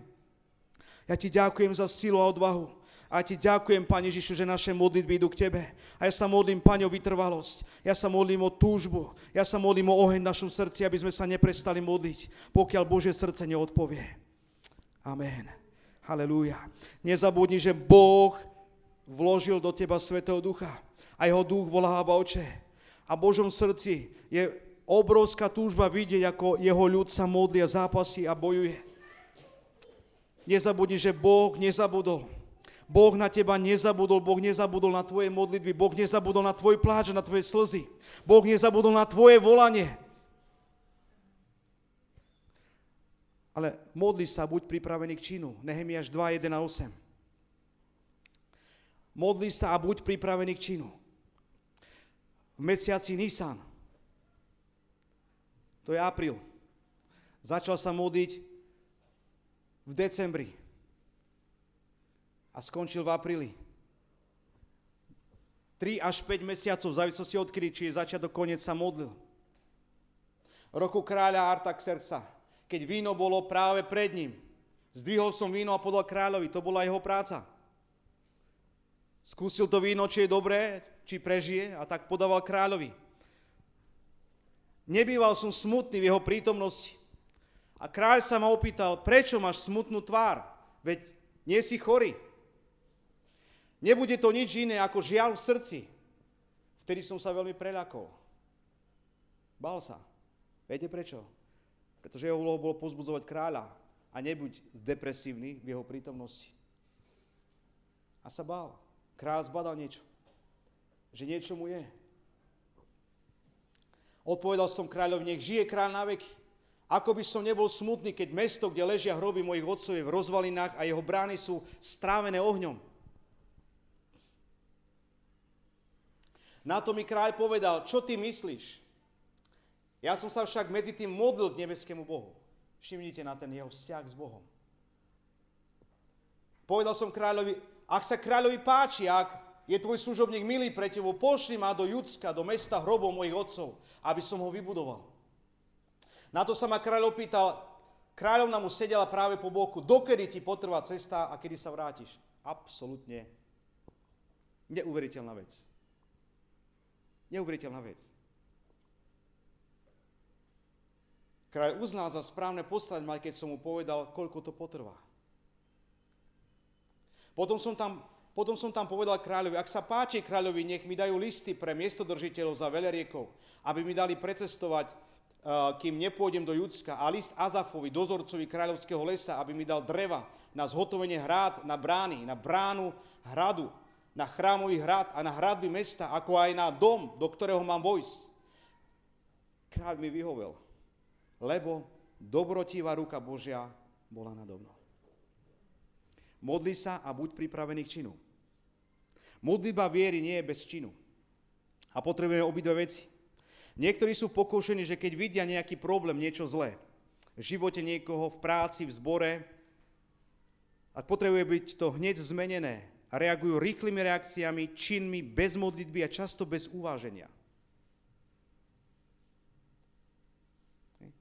Ja Ti ďakujem za silu a odvahu a ti ďakujem, Pane Ježišu, že naše modlitby idú k Tebe. A ja sa modlím, Pane, o vytrvalosť. Ja sa modlím o túžbu. Ja sa modlím o oheň v našom srdci, aby sme sa neprestali modliť, pokiaľ Božie srdce neodpovie. Amen. Halelúja. Nezabudni, že Boh vložil do teba Svetého Ducha. A jeho duch volá Abba Oče. A v Božom srdci je obrovská túžba vidieť, ako jeho ľud sa modlí a zápasí a bojuje. Nezabudni, že Boh nezabudol. Boh na teba nezabudol, Boh nezabudol na tvoje modlitby, Boh nezabudol na tvoj pláč, na tvoje slzy. Boh nezabudol na tvoje volanie. Ale modli sa, buď pripravený k činu. Nehemiaš 2, 1 a 8. Modli sa a buď pripravený k činu. V mesiaci Nisan, to je apríl, začal sa modliť v decembri a skončil v apríli. 3 až 5 mesiacov, v závislosti od kedy, či je začiatok, koniec sa modlil. Roku kráľa Artaxerxa, keď víno bolo práve pred ním. Zdvihol som víno a podal kráľovi, to bola jeho práca. Skúsil to víno, či je dobré, či prežije a tak podával kráľovi. Nebýval som smutný v jeho prítomnosti. A kráľ sa ma opýtal, prečo máš smutnú tvár? Veď nie si chorý. Nebude to nič iné ako žiaľ v srdci. Vtedy som sa veľmi preľakol. Bal sa. Viete prečo? Pretože jeho úlohou bolo pozbudzovať kráľa a nebuď depresívny v jeho prítomnosti. A sa bál. Kráľ zbadal niečo. Že niečo mu je. Odpovedal som kráľovi, nech žije kráľ na veky. Ako by som nebol smutný, keď mesto, kde ležia hroby mojich otcov, je v rozvalinách a jeho brány sú strávené ohňom. Na to mi kráľ povedal, čo ty myslíš? Ja som sa však medzi tým modlil k nebeskému Bohu. Všimnite na ten jeho vzťah s Bohom. Povedal som kráľovi, ak sa kráľovi páči, ak je tvoj služobník milý pre tebou, pošli ma do Judska, do mesta hrobov mojich otcov, aby som ho vybudoval. Na to sa ma kráľ opýtal, kráľovna mu sedela práve po boku, dokedy ti potrvá cesta a kedy sa vrátiš. Absolutne neuveriteľná vec. Neuveriteľná vec. Kráľ uznal za správne poslať ma, keď som mu povedal, koľko to potrvá. Potom som tam, potom som tam povedal kráľovi, ak sa páči kráľovi, nech mi dajú listy pre miestodržiteľov za veľriekov, aby mi dali precestovať, eh, kým nepôjdem do Judska. A list Azafovi, dozorcovi kráľovského lesa, aby mi dal dreva na zhotovenie hrád na brány, na bránu hradu, na chrámový hrad a na hradby mesta, ako aj na dom, do ktorého mám vojsť. Kráľ mi vyhovel, lebo dobrotivá ruka Božia bola nado mnou. Modli sa a buď pripravený k činu. Modlitba viery nie je bez činu. A potrebujeme obidve veci. Niektorí sú pokúšení, že keď vidia nejaký problém, niečo zlé, v živote niekoho, v práci, v zbore, a potrebuje byť to hneď zmenené, a reagujú rýchlymi reakciami, činmi, bez modlitby a často bez uváženia.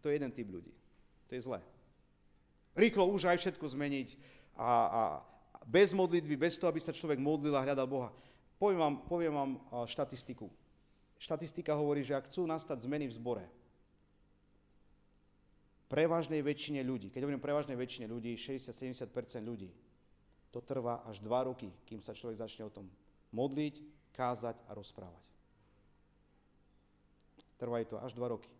To je jeden typ ľudí. To je zlé. Rýchlo už aj všetko zmeniť, a, a bez modlitby, bez toho, aby sa človek modlil a hľadal Boha. Poviem vám, poviem vám štatistiku. Štatistika hovorí, že ak chcú nastať zmeny v zbore, prevažnej väčšine ľudí, keď hovorím prevažnej väčšine ľudí, 60-70% ľudí, to trvá až 2 roky, kým sa človek začne o tom modliť, kázať a rozprávať. Trvajú to až 2 roky.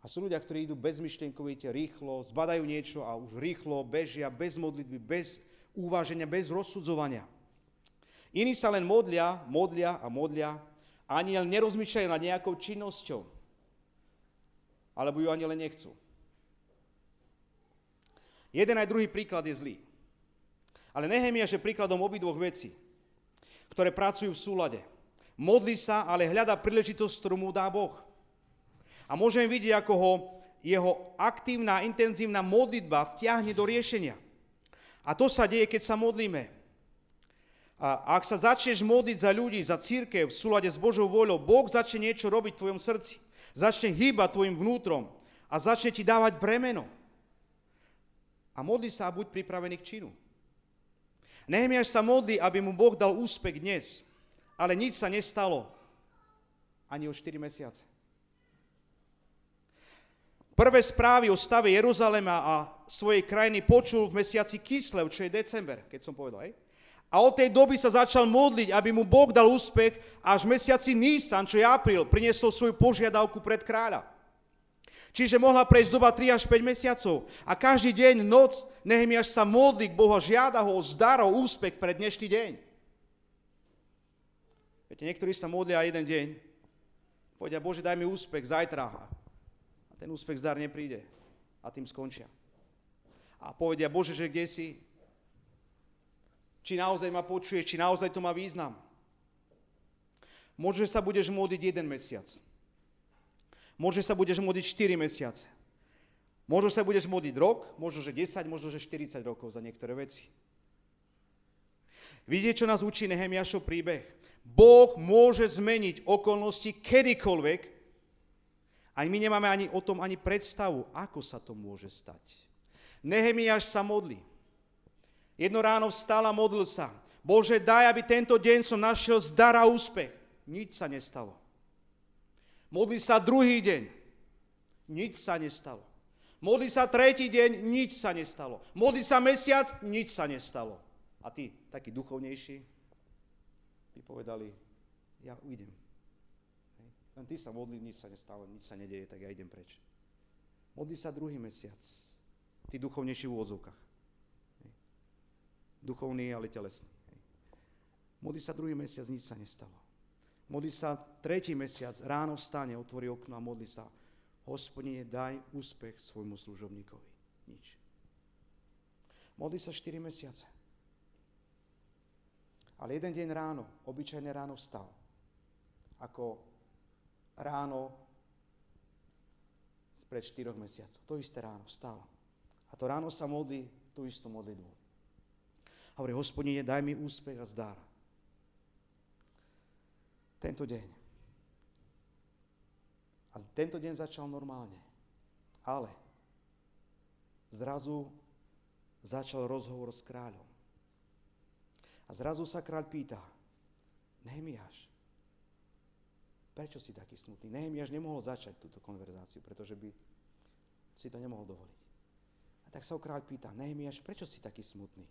A sú ľudia, ktorí idú bezmyšlienkovite, rýchlo, zbadajú niečo a už rýchlo bežia, bez modlitby, bez uváženia, bez rozsudzovania. Iní sa len modlia, modlia a modlia, ani len nerozmýšľajú nad nejakou činnosťou. Alebo ju ani len nechcú. Jeden aj druhý príklad je zlý. Ale Nehemia je príkladom obidvoch vecí, ktoré pracujú v súlade. Modlí sa, ale hľada príležitosť, ktorú mu dá Boh. A môžeme vidieť, ako ho jeho aktívna, intenzívna modlitba vtiahne do riešenia. A to sa deje, keď sa modlíme. A ak sa začneš modliť za ľudí, za církev v súlade s Božou voľou, Boh začne niečo robiť v tvojom srdci. Začne hýbať tvojim vnútrom a začne ti dávať bremeno. A modli sa a buď pripravený k činu. Nehemiaš sa modlí, aby mu Boh dal úspech dnes, ale nič sa nestalo ani o 4 mesiace. Prvé správy o stave Jeruzalema a svojej krajiny počul v mesiaci Kislev, čo je december, keď som povedal. Hej? A od tej doby sa začal modliť, aby mu Boh dal úspech, až v mesiaci Nisan, čo je apríl, priniesol svoju požiadavku pred kráľa. Čiže mohla prejsť doba 3 až 5 mesiacov. A každý deň, noc, Nehemiaš sa modlí k Boha, žiada ho o zdar, o úspech pre dnešný deň. Viete, niektorí sa modlia jeden deň, povedia, Bože, daj mi úspech zajtra ten úspech zdar nepríde a tým skončia. A povedia, Bože, že kde si? Či naozaj ma počuješ, či naozaj to má význam? Možno, že sa budeš modliť jeden mesiac. Možno, že sa budeš modliť 4 mesiace. Možno sa budeš modliť rok, možno, že 10, možno, že 40 rokov za niektoré veci. Vidíte, čo nás učí Nehemiašov príbeh? Boh môže zmeniť okolnosti kedykoľvek, ani my nemáme ani o tom ani predstavu, ako sa to môže stať. Nehemiáš sa modlí. Jedno ráno vstal a modlil sa. Bože, daj, aby tento deň som našiel zdar a úspech. Nič sa nestalo. Modlí sa druhý deň. Nič sa nestalo. Modlí sa tretí deň, nič sa nestalo. Modlí sa mesiac, nič sa nestalo. A tí, takí duchovnejší, by povedali, ja ujdem. Len ty sa modli, nič sa nestalo, nič sa nedeje, tak ja idem preč. Modli sa druhý mesiac. Ty duchovnejší v úvodzovkách. Duchovný, ale telesný. Modli sa druhý mesiac, nič sa nestalo. Modli sa tretí mesiac, ráno vstane, otvorí okno a modli sa. Hospodine, daj úspech svojmu služobníkovi. Nič. Modli sa 4 mesiace. Ale jeden deň ráno, obyčajne ráno vstal. Ako ráno pred 4 mesiacov. To isté ráno vstal. A to ráno sa modlí tú istú modlitbu. A hovorí, hospodine, daj mi úspech a zdar. Tento deň. A tento deň začal normálne. Ale zrazu začal rozhovor s kráľom. A zrazu sa kráľ pýta, Nehemiáš, prečo si taký smutný? Nehemiáš nemohol začať túto konverzáciu, pretože by si to nemohol dovoliť. A tak sa ho kráľ pýta, Nehemiáš, prečo si taký smutný?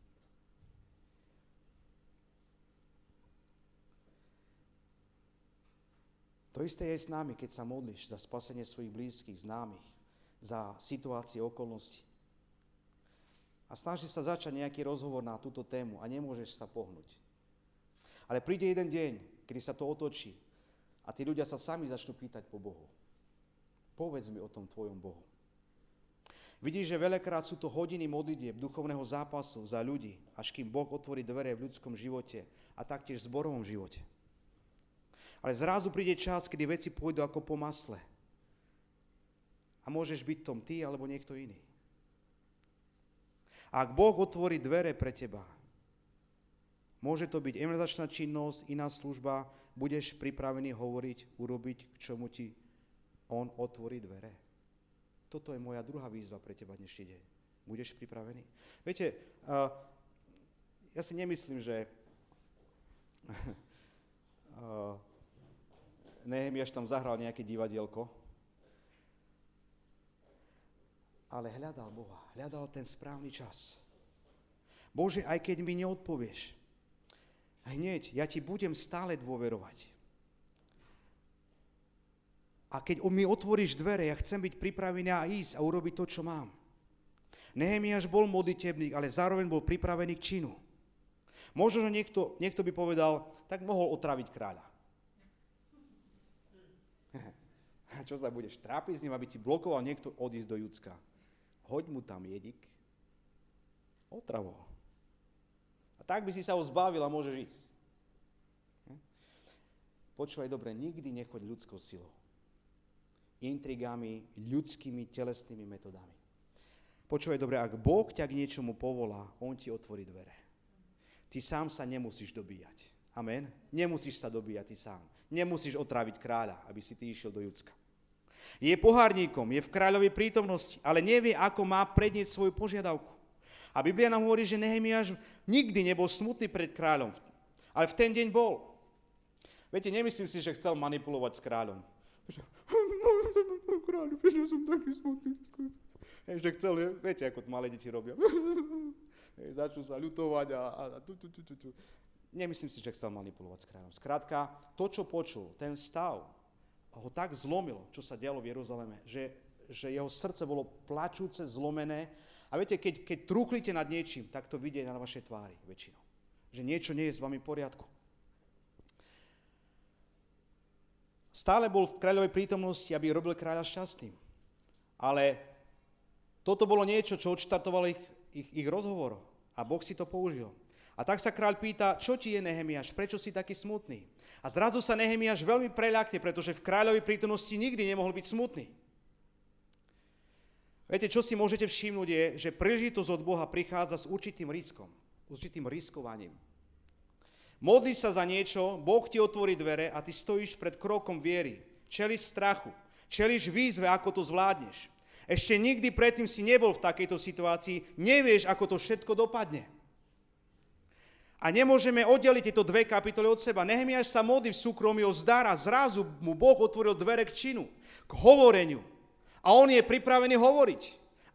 To isté je s nami, keď sa modlíš za spasenie svojich blízkych, známych, za situácie, okolnosti. A snažíš sa začať nejaký rozhovor na túto tému a nemôžeš sa pohnúť. Ale príde jeden deň, kedy sa to otočí a tí ľudia sa sami začnú pýtať po Bohu. Povedz mi o tom tvojom Bohu. Vidíš, že veľakrát sú to hodiny modlitieb, duchovného zápasu za ľudí, až kým Boh otvorí dvere v ľudskom živote a taktiež v zborovom živote. Ale zrazu príde čas, kedy veci pôjdu ako po masle. A môžeš byť tom ty alebo niekto iný. A ak Boh otvorí dvere pre teba, môže to byť evangelizačná činnosť, iná služba, budeš pripravený hovoriť, urobiť, k čomu ti On otvorí dvere. Toto je moja druhá výzva pre teba dnešný deň. Budeš pripravený? Viete, uh, ja si nemyslím, že uh, Nehemiaš tam zahral nejaké divadielko, ale hľadal Boha, hľadal ten správny čas. Bože, aj keď mi neodpovieš, hneď, ja ti budem stále dôverovať. A keď mi otvoríš dvere, ja chcem byť pripravený a ísť a urobiť to, čo mám. Nehemiaš bol modlitebník, ale zároveň bol pripravený k činu. Možno, že niekto, niekto by povedal, tak mohol otraviť kráľa. A čo sa budeš trápiť s ním, aby ti blokoval niekto odísť do Judska? Hoď mu tam jedik. Otravo. Tak by si sa ho zbavil a môžeš ísť. Hm? Počúvaj dobre, nikdy nechoď ľudskou silou. Intrigami, ľudskými, telesnými metodami. Počúvaj dobre, ak Boh ťa k niečomu povolá, On ti otvorí dvere. Ty sám sa nemusíš dobíjať. Amen? Nemusíš sa dobíjať ty sám. Nemusíš otráviť kráľa, aby si ty išiel do Judska. Je pohárníkom, je v kráľovej prítomnosti, ale nevie, ako má prednieť svoju požiadavku. A Biblia nám hovorí, že Nehemiáš nikdy nebol smutný pred kráľom, ale v ten deň bol. Viete, nemyslím si, že chcel manipulovať s kráľom. Kráľu, prečo som taký smutný? Že chcel, viete, ako malé deti robia. Začnú sa ľutovať a, a, a tu, tu, tu, tu. Nemyslím si, že chcel manipulovať s kráľom. Skrátka, to, čo počul, ten stav, ho tak zlomilo, čo sa dialo v Jeruzaleme, že, že jeho srdce bolo plačúce, zlomené. A viete, keď, keď trúchlite nad niečím, tak to vidie na vašej tvári väčšinou. Že niečo nie je s vami v poriadku. Stále bol v kráľovej prítomnosti, aby robil kráľa šťastným. Ale toto bolo niečo, čo odštartovalo ich, ich, ich rozhovor. A Boh si to použil. A tak sa kráľ pýta, čo ti je Nehemiáš, prečo si taký smutný? A zrazu sa Nehemiáš veľmi preľakne, pretože v kráľovej prítomnosti nikdy nemohol byť smutný. Viete, čo si môžete všimnúť je, že príležitosť od Boha prichádza s určitým riskom, s určitým riskovaním. Modli sa za niečo, Boh ti otvorí dvere a ty stojíš pred krokom viery. Čeliš strachu, čeliš výzve, ako to zvládneš. Ešte nikdy predtým si nebol v takejto situácii, nevieš, ako to všetko dopadne. A nemôžeme oddeliť tieto dve kapitoly od seba. Nehemiáš sa modlí v súkromí o zdar a zrazu mu Boh otvoril dvere k činu, k hovoreniu. A on je pripravený hovoriť,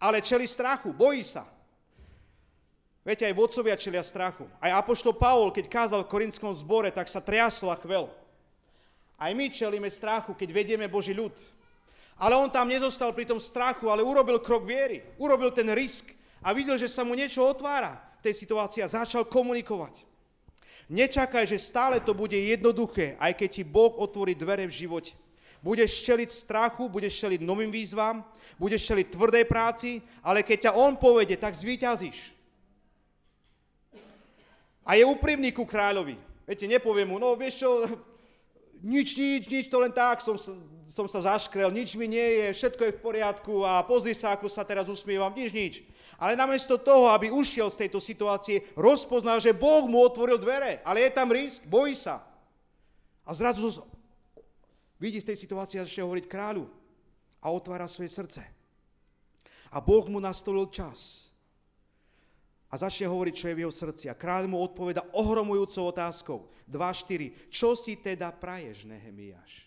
ale čeli strachu, bojí sa. Viete, aj vodcovia čelia strachu. Aj Apoštol Pavol, keď kázal v Korinskom zbore, tak sa triasol a chvel. Aj my čelíme strachu, keď vedieme Boží ľud. Ale on tam nezostal pri tom strachu, ale urobil krok viery. Urobil ten risk a videl, že sa mu niečo otvára tej situácii a začal komunikovať. Nečakaj, že stále to bude jednoduché, aj keď ti Boh otvorí dvere v živote. Budeš čeliť strachu, budeš čeliť novým výzvam, budeš čeliť tvrdej práci, ale keď ťa On povede, tak zvíťazíš. A je úprimný ku kráľovi. Viete, nepovie mu, no vieš čo, nič, nič, nič, to len tak som som sa zaškrel, nič mi nie je, všetko je v poriadku a pozri sa, ako sa teraz usmievam, nič, nič. Ale namiesto toho, aby ušiel z tejto situácie, rozpoznal, že Boh mu otvoril dvere, ale je tam risk, bojí sa. A zrazu vidí z tej situácie a začne hovoriť kráľu a otvára svoje srdce. A Boh mu nastolil čas. A začne hovoriť, čo je v jeho srdci. A kráľ mu odpoveda ohromujúcou otázkou. 2.4. Čo si teda praješ, Nehemiáš?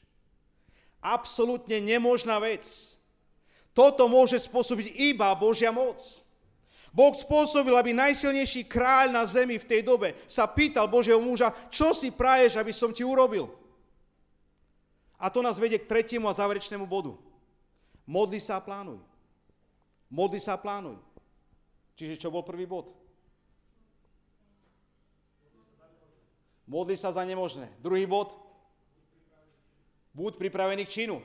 Absolutne nemožná vec. Toto môže spôsobiť iba Božia moc. Boh spôsobil, aby najsilnejší kráľ na zemi v tej dobe sa pýtal Božieho muža, čo si praješ, aby som ti urobil. A to nás vedie k tretiemu a záverečnému bodu. Modli sa a plánuj. Modli sa a plánuj. Čiže čo bol prvý bod? Modli sa za nemožné. Druhý bod? Buď pripravený k činu.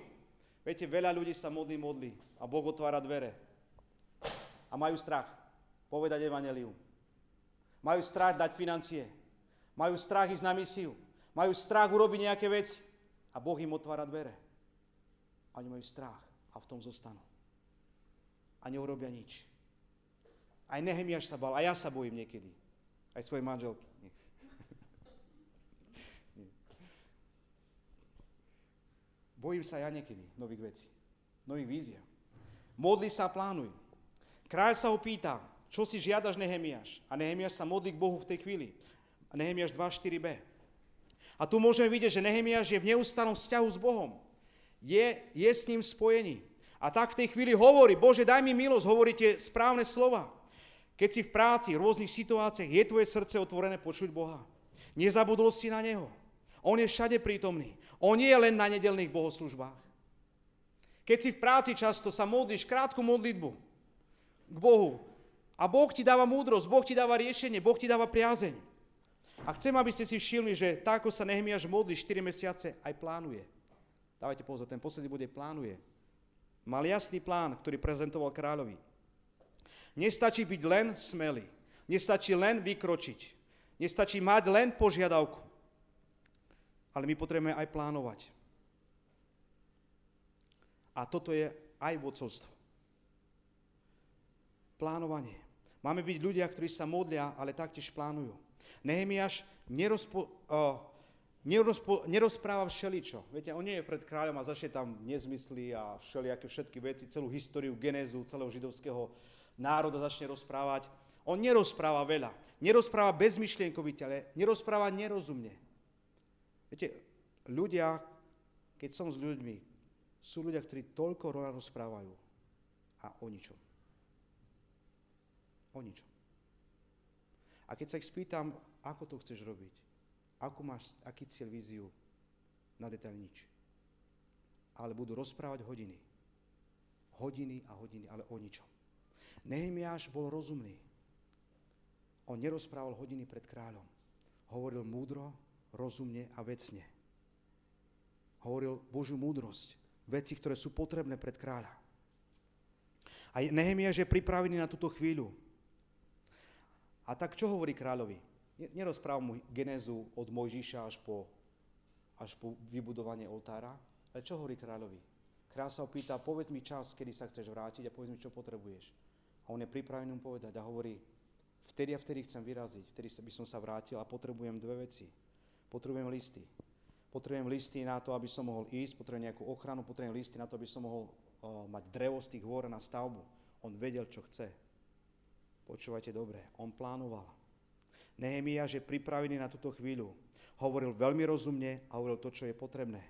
Viete, veľa ľudí sa modlí, modlí a Boh otvára dvere. A majú strach povedať evanelium. Majú strach dať financie. Majú strach ísť na misiu. Majú strach urobiť nejaké veci. A Boh im otvára dvere. A oni majú strach a v tom zostanú. A neurobia nič. Aj Nehemiaš sa bal, a ja sa bojím niekedy. Aj svojej manželky. Bojím sa ja niekedy nových vecí, nových víziev. Modli sa a plánuj. Kráľ sa ho pýta, čo si žiadaš Nehemiáš? A Nehemiáš sa modlí k Bohu v tej chvíli. A Nehemiáš 2.4b. A tu môžeme vidieť, že Nehemiáš je v neustálom vzťahu s Bohom. Je, je s ním spojení. A tak v tej chvíli hovorí, Bože, daj mi milosť, hovoríte správne slova. Keď si v práci, v rôznych situáciách, je tvoje srdce otvorené počuť Boha. Nezabudol si na Neho. On je všade prítomný. On nie je len na nedelných bohoslužbách. Keď si v práci často sa modlíš krátku modlitbu k Bohu a Boh ti dáva múdrosť, Boh ti dáva riešenie, Boh ti dáva priazeň. A chcem, aby ste si všimli, že tak, ako sa Nehemiaš modlí 4 mesiace, aj plánuje. Dávajte pozor, ten posledný bude plánuje. Mal jasný plán, ktorý prezentoval kráľovi. Nestačí byť len smelý. Nestačí len vykročiť. Nestačí mať len požiadavku ale my potrebujeme aj plánovať. A toto je aj vodcovstvo. Plánovanie. Máme byť ľudia, ktorí sa modlia, ale taktiež plánujú. Nehemiáš nerozpo, uh, nerozpo, nerozpráva všeličo. Viete, on nie je pred kráľom a začne tam nezmysly a všelijaké všetky veci, celú históriu, genézu celého židovského národa začne rozprávať. On nerozpráva veľa. Nerozpráva bezmyšlienkovite, ale nerozpráva nerozumne. Viete, ľudia, keď som s ľuďmi, sú ľudia, ktorí toľko rozprávajú a o ničom. O ničom. A keď sa ich spýtam, ako to chceš robiť, ako máš, aký cieľ, víziu, na detail nič. Ale budú rozprávať hodiny. Hodiny a hodiny, ale o ničom. Nehemiáš bol rozumný. On nerozprával hodiny pred kráľom. Hovoril múdro, rozumne a vecne. Hovoril Božiu múdrosť, veci, ktoré sú potrebné pred kráľa. A Nehemiáš je pripravený na túto chvíľu. A tak čo hovorí kráľovi? Nerozpráva mu genézu od Mojžiša až po, až po vybudovanie oltára, ale čo hovorí kráľovi? Kráľ sa opýta, povedz mi čas, kedy sa chceš vrátiť a povedz mi, čo potrebuješ. A on je pripravený mu povedať a hovorí, vtedy a vtedy chcem vyraziť, vtedy by som sa vrátil a potrebujem dve veci. Potrebujem listy. Potrebujem listy na to, aby som mohol ísť, potrebujem nejakú ochranu, potrebujem listy na to, aby som mohol o, mať drevo z tých hôr na stavbu. On vedel, čo chce. Počúvajte dobre, on plánoval. Nehemiáš je pripravený na túto chvíľu. Hovoril veľmi rozumne a hovoril to, čo je potrebné.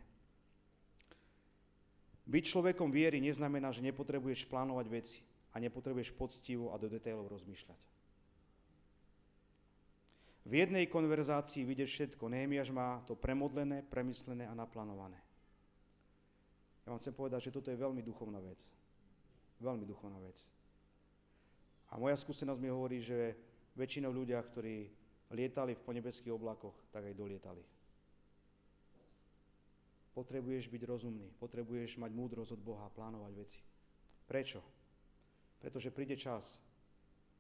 Byť človekom viery neznamená, že nepotrebuješ plánovať veci a nepotrebuješ poctivo a do detailov rozmýšľať. V jednej konverzácii vidieť všetko. Nehemiaž má to premodlené, premyslené a naplánované. Ja vám chcem povedať, že toto je veľmi duchovná vec. Veľmi duchovná vec. A moja skúsenosť mi hovorí, že väčšinou ľudia, ktorí lietali v ponebeských oblakoch, tak aj dolietali. Potrebuješ byť rozumný, potrebuješ mať múdrosť od Boha plánovať veci. Prečo? Pretože príde čas,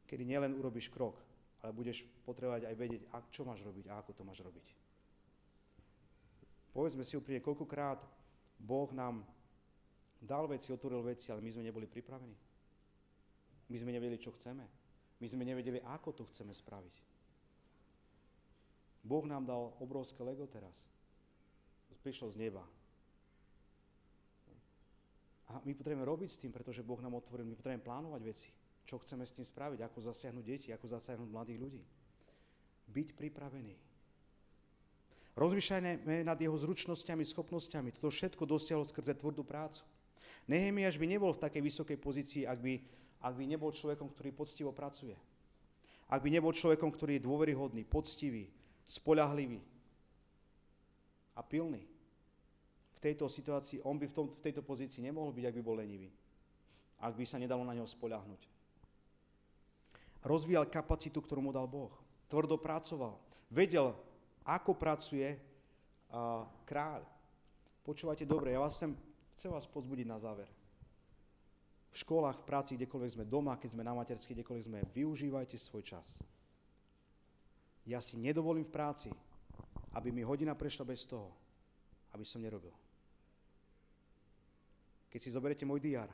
kedy nielen urobíš krok, ale budeš potrebovať aj vedieť, čo máš robiť a ako to máš robiť. Povedzme si úprimne, koľkokrát Boh nám Dal veci, otvoril veci, ale my sme neboli pripravení. My sme nevedeli, čo chceme. My sme nevedeli, ako to chceme spraviť. Boh nám dal obrovské Lego teraz. Prišlo z neba. A my potrebujeme robiť s tým, pretože Boh nám otvoril, my potrebujeme plánovať veci. Čo chceme s tým spraviť, ako zasiahnuť deti, ako zasiahnuť mladých ľudí. Byť pripravený. Rozmýšľajme nad jeho zručnosťami, schopnosťami. Toto všetko dosiahol skrze tvrdú prácu. Nehemiaš by nebol v takej vysokej pozícii, ak by, ak by nebol človekom, ktorý poctivo pracuje. Ak by nebol človekom, ktorý je dôveryhodný, poctivý, spolahlivý a pilný. V tejto situácii, on by v, tom, v tejto pozícii nemohol byť, ak by bol lenivý. Ak by sa nedalo na neho spoľahnúť. Rozvíjal kapacitu, ktorú mu dal Boh. Tvrdo pracoval. Vedel, ako pracuje uh, kráľ. Počúvajte dobre, ja vás sem Chcem vás pozbudiť na záver. V školách, v práci, kdekoľvek sme doma, keď sme na materskej, kdekoľvek sme, využívajte svoj čas. Ja si nedovolím v práci, aby mi hodina prešla bez toho, aby som nerobil. Keď si zoberiete môj diár,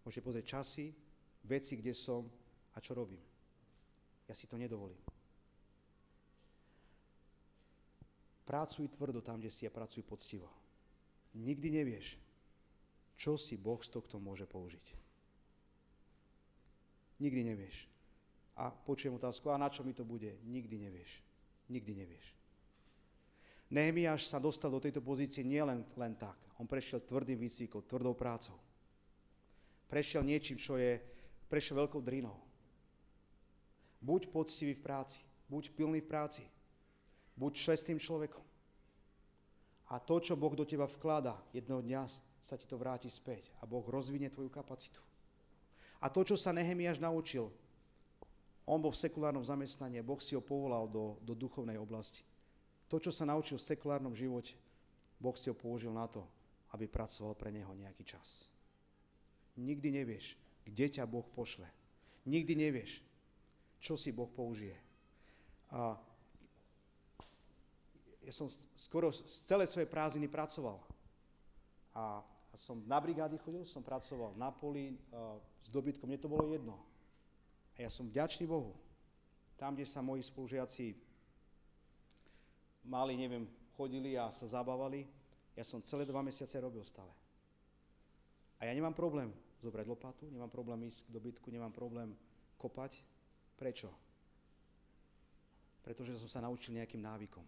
môžete pozrieť časy, veci, kde som a čo robím. Ja si to nedovolím. Pracuj tvrdo tam, kde si a pracuj poctivo. Nikdy nevieš, čo si Boh z tohto môže použiť. Nikdy nevieš. A počujem otázku, a na čo mi to bude? Nikdy nevieš. Nikdy nevieš. Nehemiáš sa dostal do tejto pozície nielen len tak. On prešiel tvrdým výcvikom, tvrdou prácou. Prešiel niečím, čo je, prešiel veľkou drinou. Buď poctivý v práci, buď pilný v práci, buď čestným človekom. A to, čo Boh do teba vklada, jedného dňa sa ti to vráti späť a Boh rozvinie tvoju kapacitu. A to, čo sa Nehemiáš naučil, on bol v sekulárnom zamestnaní Boh si ho povolal do, do duchovnej oblasti. To, čo sa naučil v sekulárnom živote, Boh si ho použil na to, aby pracoval pre neho nejaký čas. Nikdy nevieš, kde ťa Boh pošle. Nikdy nevieš, čo si Boh použije. A ja som skoro z celé svoje prázdniny pracoval. A som na brigády chodil, som pracoval na poli uh, s dobytkom, mne to bolo jedno. A ja som vďačný Bohu. Tam, kde sa moji spolužiaci mali, neviem, chodili a sa zabávali, ja som celé dva mesiace robil stále. A ja nemám problém zobrať lopatu, nemám problém ísť k dobytku, nemám problém kopať. Prečo? Pretože som sa naučil nejakým návykom.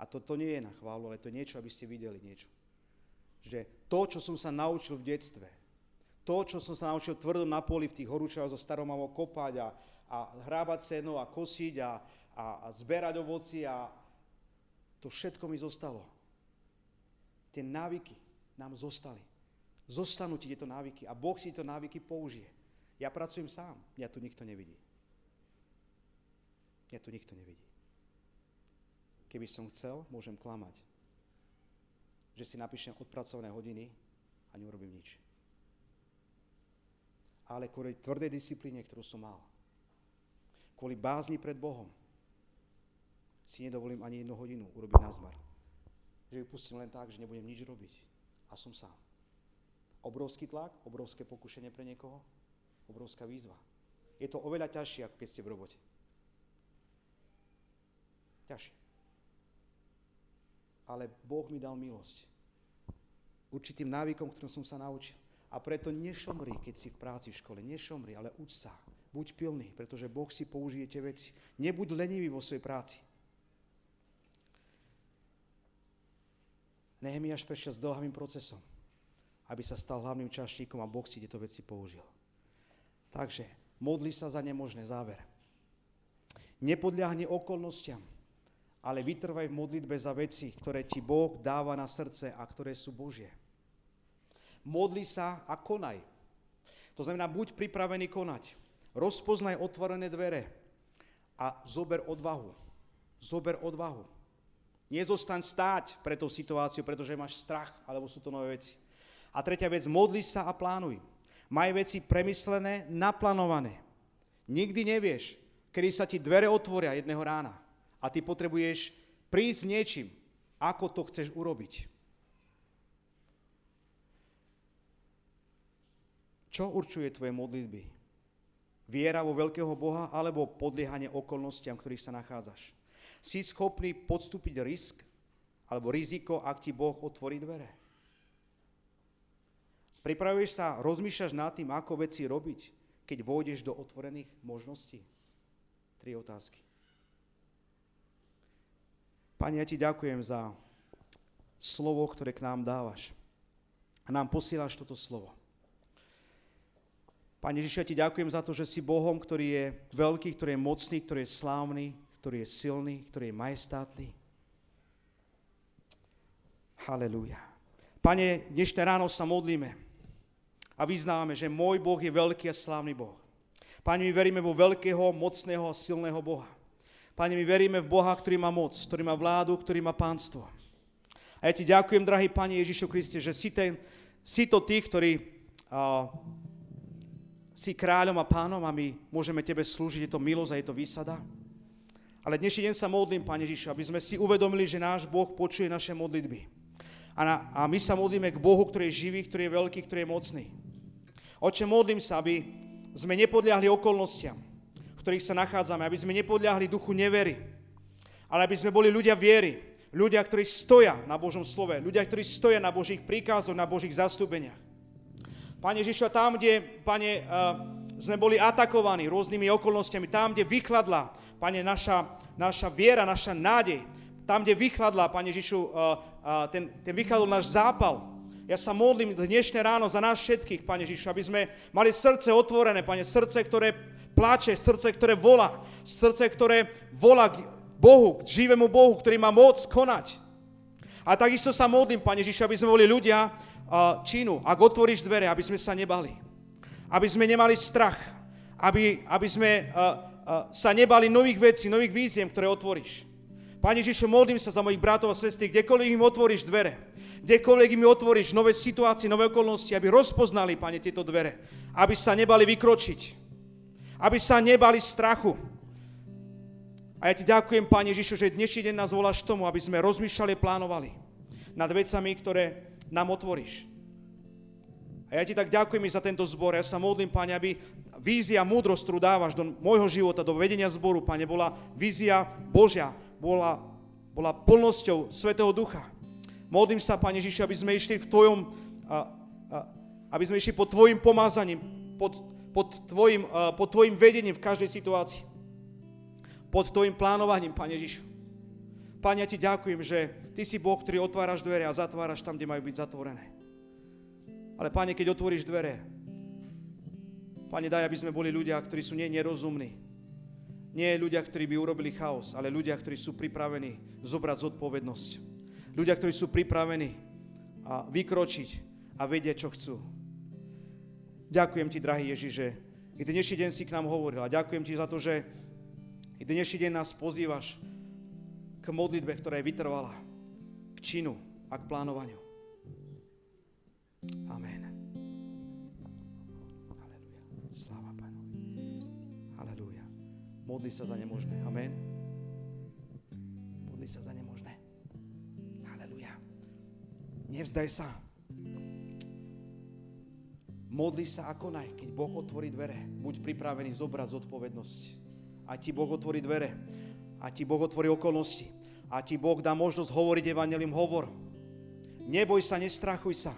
A to, to nie je na chválu, ale to je niečo, aby ste videli niečo. Že to, čo som sa naučil v detstve, to, čo som sa naučil tvrdo na poli v tých horúčach so staromamou kopať a, a hrábať seno a kosiť a, a, a zberať ovoci a to všetko mi zostalo. Tie návyky nám zostali. Zostanú ti tieto návyky a Boh si tieto návyky použije. Ja pracujem sám, mňa tu nikto nevidí. Mňa tu nikto nevidí. Keby som chcel, môžem klamať. Že si napíšem odpracované hodiny a neurobím nič. Ale kvôli tvrdej disciplíne, ktorú som mal, kvôli bázni pred Bohom, si nedovolím ani jednu hodinu urobiť nazmar. Že ju pustím len tak, že nebudem nič robiť. A som sám. Obrovský tlak, obrovské pokušenie pre niekoho, obrovská výzva. Je to oveľa ťažšie, ako keď ste v robote. Ťažšie ale Boh mi dal milosť. Určitým návykom, ktorým som sa naučil. A preto nešomri, keď si v práci v škole. Nešomri, ale uč sa. Buď pilný, pretože Boh si použije tie veci. Nebuď lenivý vo svojej práci. Nehemiáš prešiel s dlhavým procesom, aby sa stal hlavným čašníkom a Boh si tieto veci použil. Takže modli sa za nemožné záver. Nepodľahni okolnostiam, ale vytrvaj v modlitbe za veci, ktoré ti Boh dáva na srdce a ktoré sú Božie. Modli sa a konaj. To znamená, buď pripravený konať. Rozpoznaj otvorené dvere a zober odvahu. Zober odvahu. Nezostaň stáť pre tú situáciu, pretože máš strach, alebo sú to nové veci. A tretia vec, modli sa a plánuj. Maj veci premyslené, naplánované. Nikdy nevieš, kedy sa ti dvere otvoria jedného rána a ty potrebuješ prísť s niečím, ako to chceš urobiť. Čo určuje tvoje modlitby? Viera vo veľkého Boha alebo podliehanie okolnostiam, v ktorých sa nachádzaš? Si schopný podstúpiť risk alebo riziko, ak ti Boh otvorí dvere? Pripravuješ sa, rozmýšľaš nad tým, ako veci robiť, keď vôjdeš do otvorených možností? Tri otázky. Pane, ja ti ďakujem za slovo, ktoré k nám dávaš. A nám posielaš toto slovo. Pane Ježiš, ja ti ďakujem za to, že si Bohom, ktorý je veľký, ktorý je mocný, ktorý je slávny, ktorý je silný, ktorý je majestátny. Halelúja. Pane, dnešné ráno sa modlíme a vyznávame, že môj Boh je veľký a slávny Boh. Pane, my veríme vo veľkého, mocného a silného Boha. Pane, my veríme v Boha, ktorý má moc, ktorý má vládu, ktorý má pánstvo. A ja ti ďakujem, drahý Pane Ježišu Kriste, že si, ten, si to ty, ktorý uh, si kráľom a pánom a my môžeme Tebe slúžiť, je to milosť a je to výsada. Ale dnešný deň sa modlím, Pane Ježišu, aby sme si uvedomili, že náš Boh počuje naše modlitby. A, na, a my sa modlíme k Bohu, ktorý je živý, ktorý je veľký, ktorý je mocný. Oče, modlím sa, aby sme nepodliahli okolnostiam, v ktorých sa nachádzame, aby sme nepodliahli duchu nevery, ale aby sme boli ľudia viery, ľudia, ktorí stoja na Božom slove, ľudia, ktorí stoja na Božích príkazoch, na Božích zastúpeniach. Pane Ježišu, tam, kde, Pane, uh, sme boli atakovaní rôznymi okolnostiami, tam, kde vychladla, Pane, naša, naša viera, naša nádej, tam, kde vychladla, Pane Ježišu, uh, uh, ten, ten vychladol náš zápal. Ja sa modlím dnešné ráno za nás všetkých, Pane Ježišu, aby sme mali srdce otvorené, Pane, srdce, ktoré plače, srdce, ktoré volá, srdce, ktoré volá k Bohu, k živému Bohu, ktorý má moc konať. A takisto sa modlím, Pane Ježišu, aby sme boli ľudia, činu, ak otvoríš dvere, aby sme sa nebali. Aby sme nemali strach. Aby, aby sme sa nebali nových vecí, nových víziem, ktoré otvoríš. Pane Ježišu, modlím sa za mojich bratov a sestry, kdekoľvek im otvoríš dvere, kdekoľvek im otvoríš nové situácie, nové okolnosti, aby rozpoznali, Pane, tieto dvere. Aby sa nebali vykročiť. Aby sa nebali strachu. A ja ti ďakujem, Pane Ježišu, že dnešný deň nás voláš tomu, aby sme rozmýšľali, plánovali nad vecami, ktoré nám otvoríš. A ja ti tak ďakujem za tento zbor. Ja sa modlím, Pane, aby vízia, múdrosť, ktorú dávaš do môjho života, do vedenia zboru, Pane, bola vízia Božia, bola, bola plnosťou Svetého Ducha. Modlím sa, Pane Ježiši, aby sme išli v Tvojom, a, a, aby sme išli pod Tvojim pomázaním, pod, pod, tvojim, a, pod Tvojim vedením v každej situácii. Pod Tvojim plánovaním, Pane Ježišu. Pane, ja Ti ďakujem, že Ty si Boh, ktorý otváraš dvere a zatváraš tam, kde majú byť zatvorené. Ale Pane, keď otvoríš dvere, Pane, daj, aby sme boli ľudia, ktorí sú nie nerozumní. Nie ľudia, ktorí by urobili chaos, ale ľudia, ktorí sú pripravení zobrať zodpovednosť. Ľudia, ktorí sú pripravení a vykročiť a vedieť, čo chcú. Ďakujem ti, drahý Ježiš, že i dnešný deň si k nám hovoril a ďakujem ti za to, že i dnešný deň nás pozývaš k modlitbe, ktorá je vytrvalá činu a k plánovaniu. Amen. Halelúja. Sláva Pánovi. Halelúja. Modli sa za nemožné. Amen. Modli sa za nemožné. Halelúja. Nevzdaj sa. Modli sa a konaj. Keď Boh otvorí dvere, buď pripravený zobrať zodpovednosť. A ti Boh otvorí dvere. A ti Boh otvorí okolnosti a ti Boh dá možnosť hovoriť evanelium, hovor. Neboj sa, nestrachuj sa,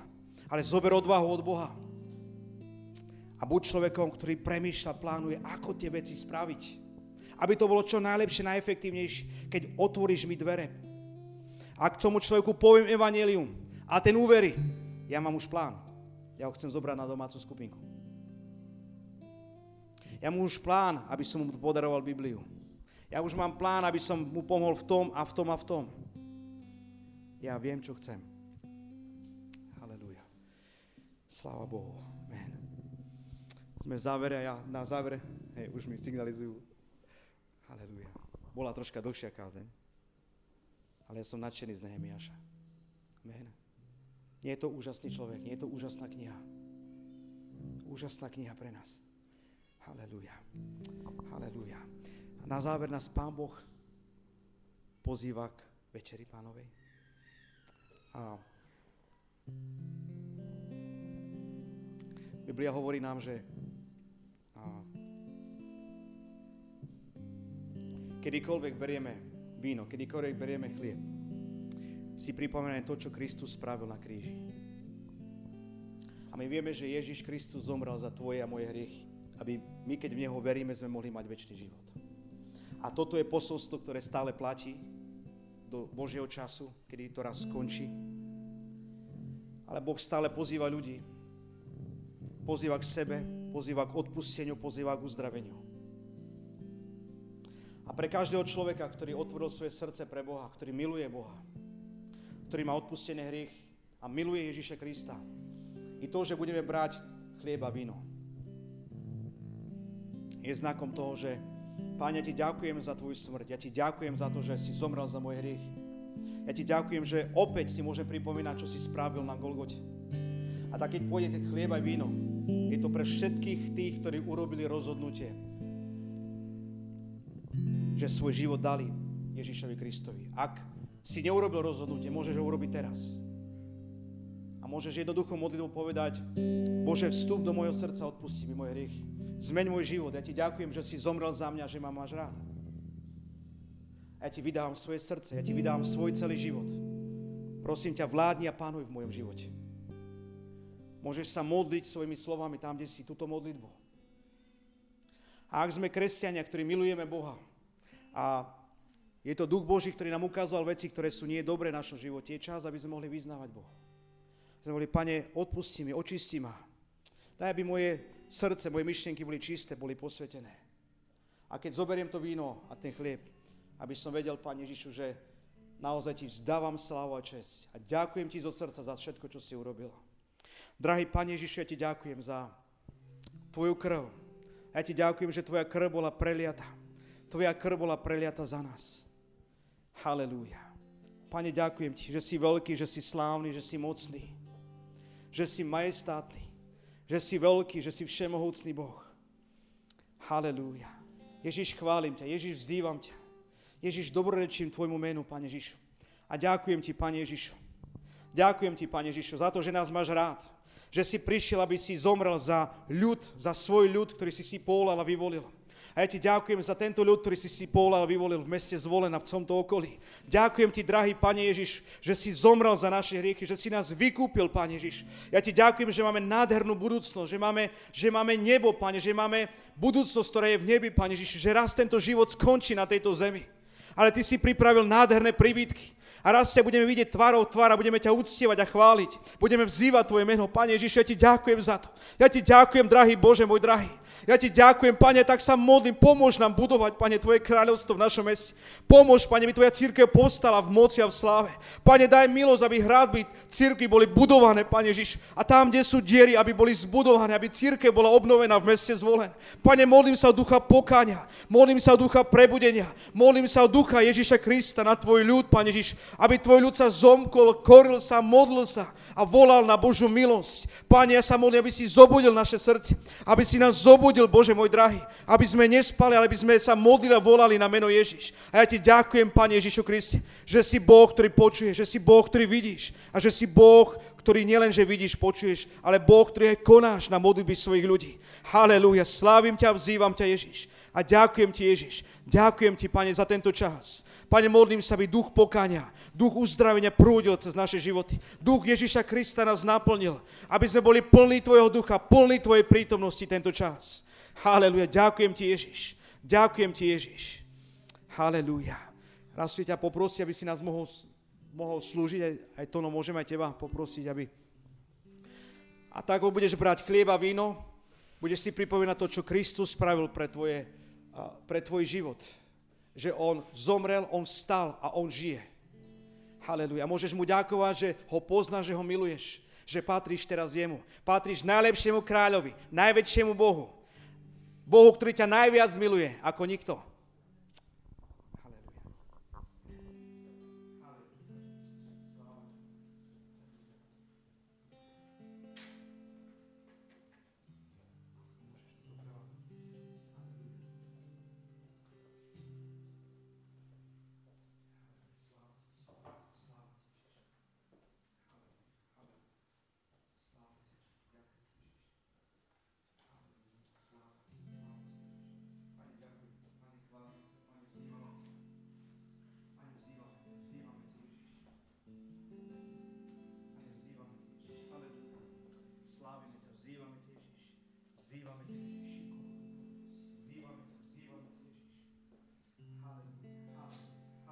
ale zober odvahu od Boha. A buď človekom, ktorý premýšľa, plánuje, ako tie veci spraviť. Aby to bolo čo najlepšie, najefektívnejšie, keď otvoríš mi dvere. A k tomu človeku poviem evanelium a ten uverí, ja mám už plán. Ja ho chcem zobrať na domácu skupinku. Ja mám už plán, aby som mu podaroval Bibliu. Ja už mám plán, aby som mu pomohol v tom a v tom a v tom. Ja viem, čo chcem. Halelúja. Sláva Bohu. Amen. Sme v závere a ja na závere, hej, už mi signalizujú. Halelúja. Bola troška dlhšia kázeň, ale ja som nadšený z Nehemiaša. Amen. Nie je to úžasný človek, nie je to úžasná kniha. Úžasná kniha pre nás. Halelúja. Halelúja. A na záver nás Pán Boh pozýva k večeri pánovej. A Biblia hovorí nám, že kedykoľvek berieme víno, kedykoľvek berieme chlieb, si pripomíname to, čo Kristus spravil na kríži. A my vieme, že Ježiš Kristus zomrel za tvoje a moje hriechy, aby my, keď v Neho veríme, sme mohli mať väčší život. A toto je posolstvo, ktoré stále platí do Božieho času, kedy to raz skončí. Ale Boh stále pozýva ľudí. Pozýva k sebe, pozýva k odpusteniu, pozýva k uzdraveniu. A pre každého človeka, ktorý otvoril svoje srdce pre Boha, ktorý miluje Boha, ktorý má odpustené hriech a miluje Ježiša Krista, i to, že budeme brať chlieba víno, je znakom toho, že Páne, ja ti ďakujem za tvoju smrť. Ja ti ďakujem za to, že si zomrel za môj hriech. Ja ti ďakujem, že opäť si môžem pripomínať, čo si spravil na Golgote. A tak keď pôjdete chlieb aj víno, je to pre všetkých tých, ktorí urobili rozhodnutie, že svoj život dali Ježišovi Kristovi. Ak si neurobil rozhodnutie, môžeš ho urobiť teraz. A môžeš jednoducho modlitbu povedať, Bože, vstup do môjho srdca, odpusti mi moje hriechy. Zmeň môj život. Ja ti ďakujem, že si zomrel za mňa, že ma máš rád. Ja ti vydávam svoje srdce, ja ti vydávam svoj celý život. Prosím ťa, vládni a pánuj v mojom živote. Môžeš sa modliť svojimi slovami tam, kde si túto modlitbu. A ak sme kresťania, ktorí milujeme Boha a je to Duch Boží, ktorý nám ukázal veci, ktoré sú nie dobré v našom živote, je čas, aby sme mohli vyznávať Boha. Sme mohli, Pane, odpusti mi, očisti ma. Daj, aby moje srdce, moje myšlienky boli čisté, boli posvetené. A keď zoberiem to víno a ten chlieb, aby som vedel, Pán Ježišu, že naozaj Ti vzdávam slávu a čest. A ďakujem Ti zo srdca za všetko, čo si urobil. Drahý Pán Ježišu, ja Ti ďakujem za Tvoju krv. Ja Ti ďakujem, že Tvoja krv bola preliata. Tvoja krv bola preliata za nás. Halelúja. Pane, ďakujem Ti, že si veľký, že si slávny, že si mocný, že si majestátny že si veľký, že si všemohúcný Boh. Halelúja. Ježiš, chválim ťa. Ježiš, vzývam ťa. Ježiš, dobrorečím Tvojmu menu, Pane Ježišu. A ďakujem Ti, Pane Ježišu. Ďakujem Ti, Pane Ježišu, za to, že nás máš rád. Že si prišiel, aby si zomrel za ľud, za svoj ľud, ktorý si si pólal a vyvolil. A ja ti ďakujem za tento ľud, ktorý si si a vyvolil v meste zvolená v tomto okolí. Ďakujem ti, drahý Pane Ježiš, že si zomrel za naše hriechy, že si nás vykúpil, Pane Ježiš. Ja ti ďakujem, že máme nádhernú budúcnosť, že máme, že máme nebo, Pane, že máme budúcnosť, ktorá je v nebi, Pane Ježiš, že raz tento život skončí na tejto zemi. Ale ty si pripravil nádherné príbytky. A raz ťa budeme vidieť tvárou tvár a budeme ťa uctievať a chváliť. Budeme vzývať Tvoje meno. Pane Ježiš, ja ti ďakujem za to. Ja ti ďakujem, drahý Bože, môj drahý. Ja ti ďakujem, Pane, tak sa modlím, pomôž nám budovať, Pane, Tvoje kráľovstvo v našom meste. Pomôž, Pane, aby Tvoja církev povstala v moci a v sláve. Pane, daj milosť, aby hradby církvy boli budované, Pane Ježiš. A tam, kde sú diery, aby boli zbudované, aby církev bola obnovená v meste zvolen. Pane, modlím sa ducha pokania, modlím sa ducha prebudenia, modlím sa ducha Ježiša Krista na Tvoj ľud, Pane Ježiš, aby Tvoj ľud sa zomkol, koril sa, modlil sa a volal na Božú milosť. Pane, ja sa modlím, aby si zobudil naše srdce, aby si nás zobudil zobudil, Bože môj drahý, aby sme nespali, ale aby sme sa modlili a volali na meno Ježiš. A ja ti ďakujem, Pane Ježišu Kriste, že si Boh, ktorý počuje, že si Boh, ktorý vidíš a že si Boh, ktorý nielenže vidíš, počuješ, ale Boh, ktorý aj konáš na modlitby svojich ľudí. Halelúja, slávim ťa, vzývam ťa Ježiš. A ďakujem ti, Ježiš. Ďakujem ti, Pane, za tento čas. Pane, modlím sa, aby duch pokania, duch uzdravenia prúdil cez naše životy. Duch Ježiša Krista nás naplnil, aby sme boli plní Tvojho ducha, plní Tvojej prítomnosti tento čas. Haleluja. Ďakujem Ti, Ježiš. Ďakujem Ti, Ježiš. Haleluja. Raz ťa poprosiť, aby si nás mohol, mohol slúžiť, aj, aj to, no môžeme aj teba poprosiť, aby... A tak budeš brať chlieb a víno, budeš si pripomínať to, čo Kristus spravil pre, tvoje, pre tvoj život že on zomrel, on vstal a on žije. Haleluja. Môžeš mu ďakovať, že ho poznáš, že ho miluješ, že patríš teraz jemu. Patríš najlepšiemu kráľovi, najväčšiemu Bohu. Bohu, ktorý ťa najviac miluje ako nikto.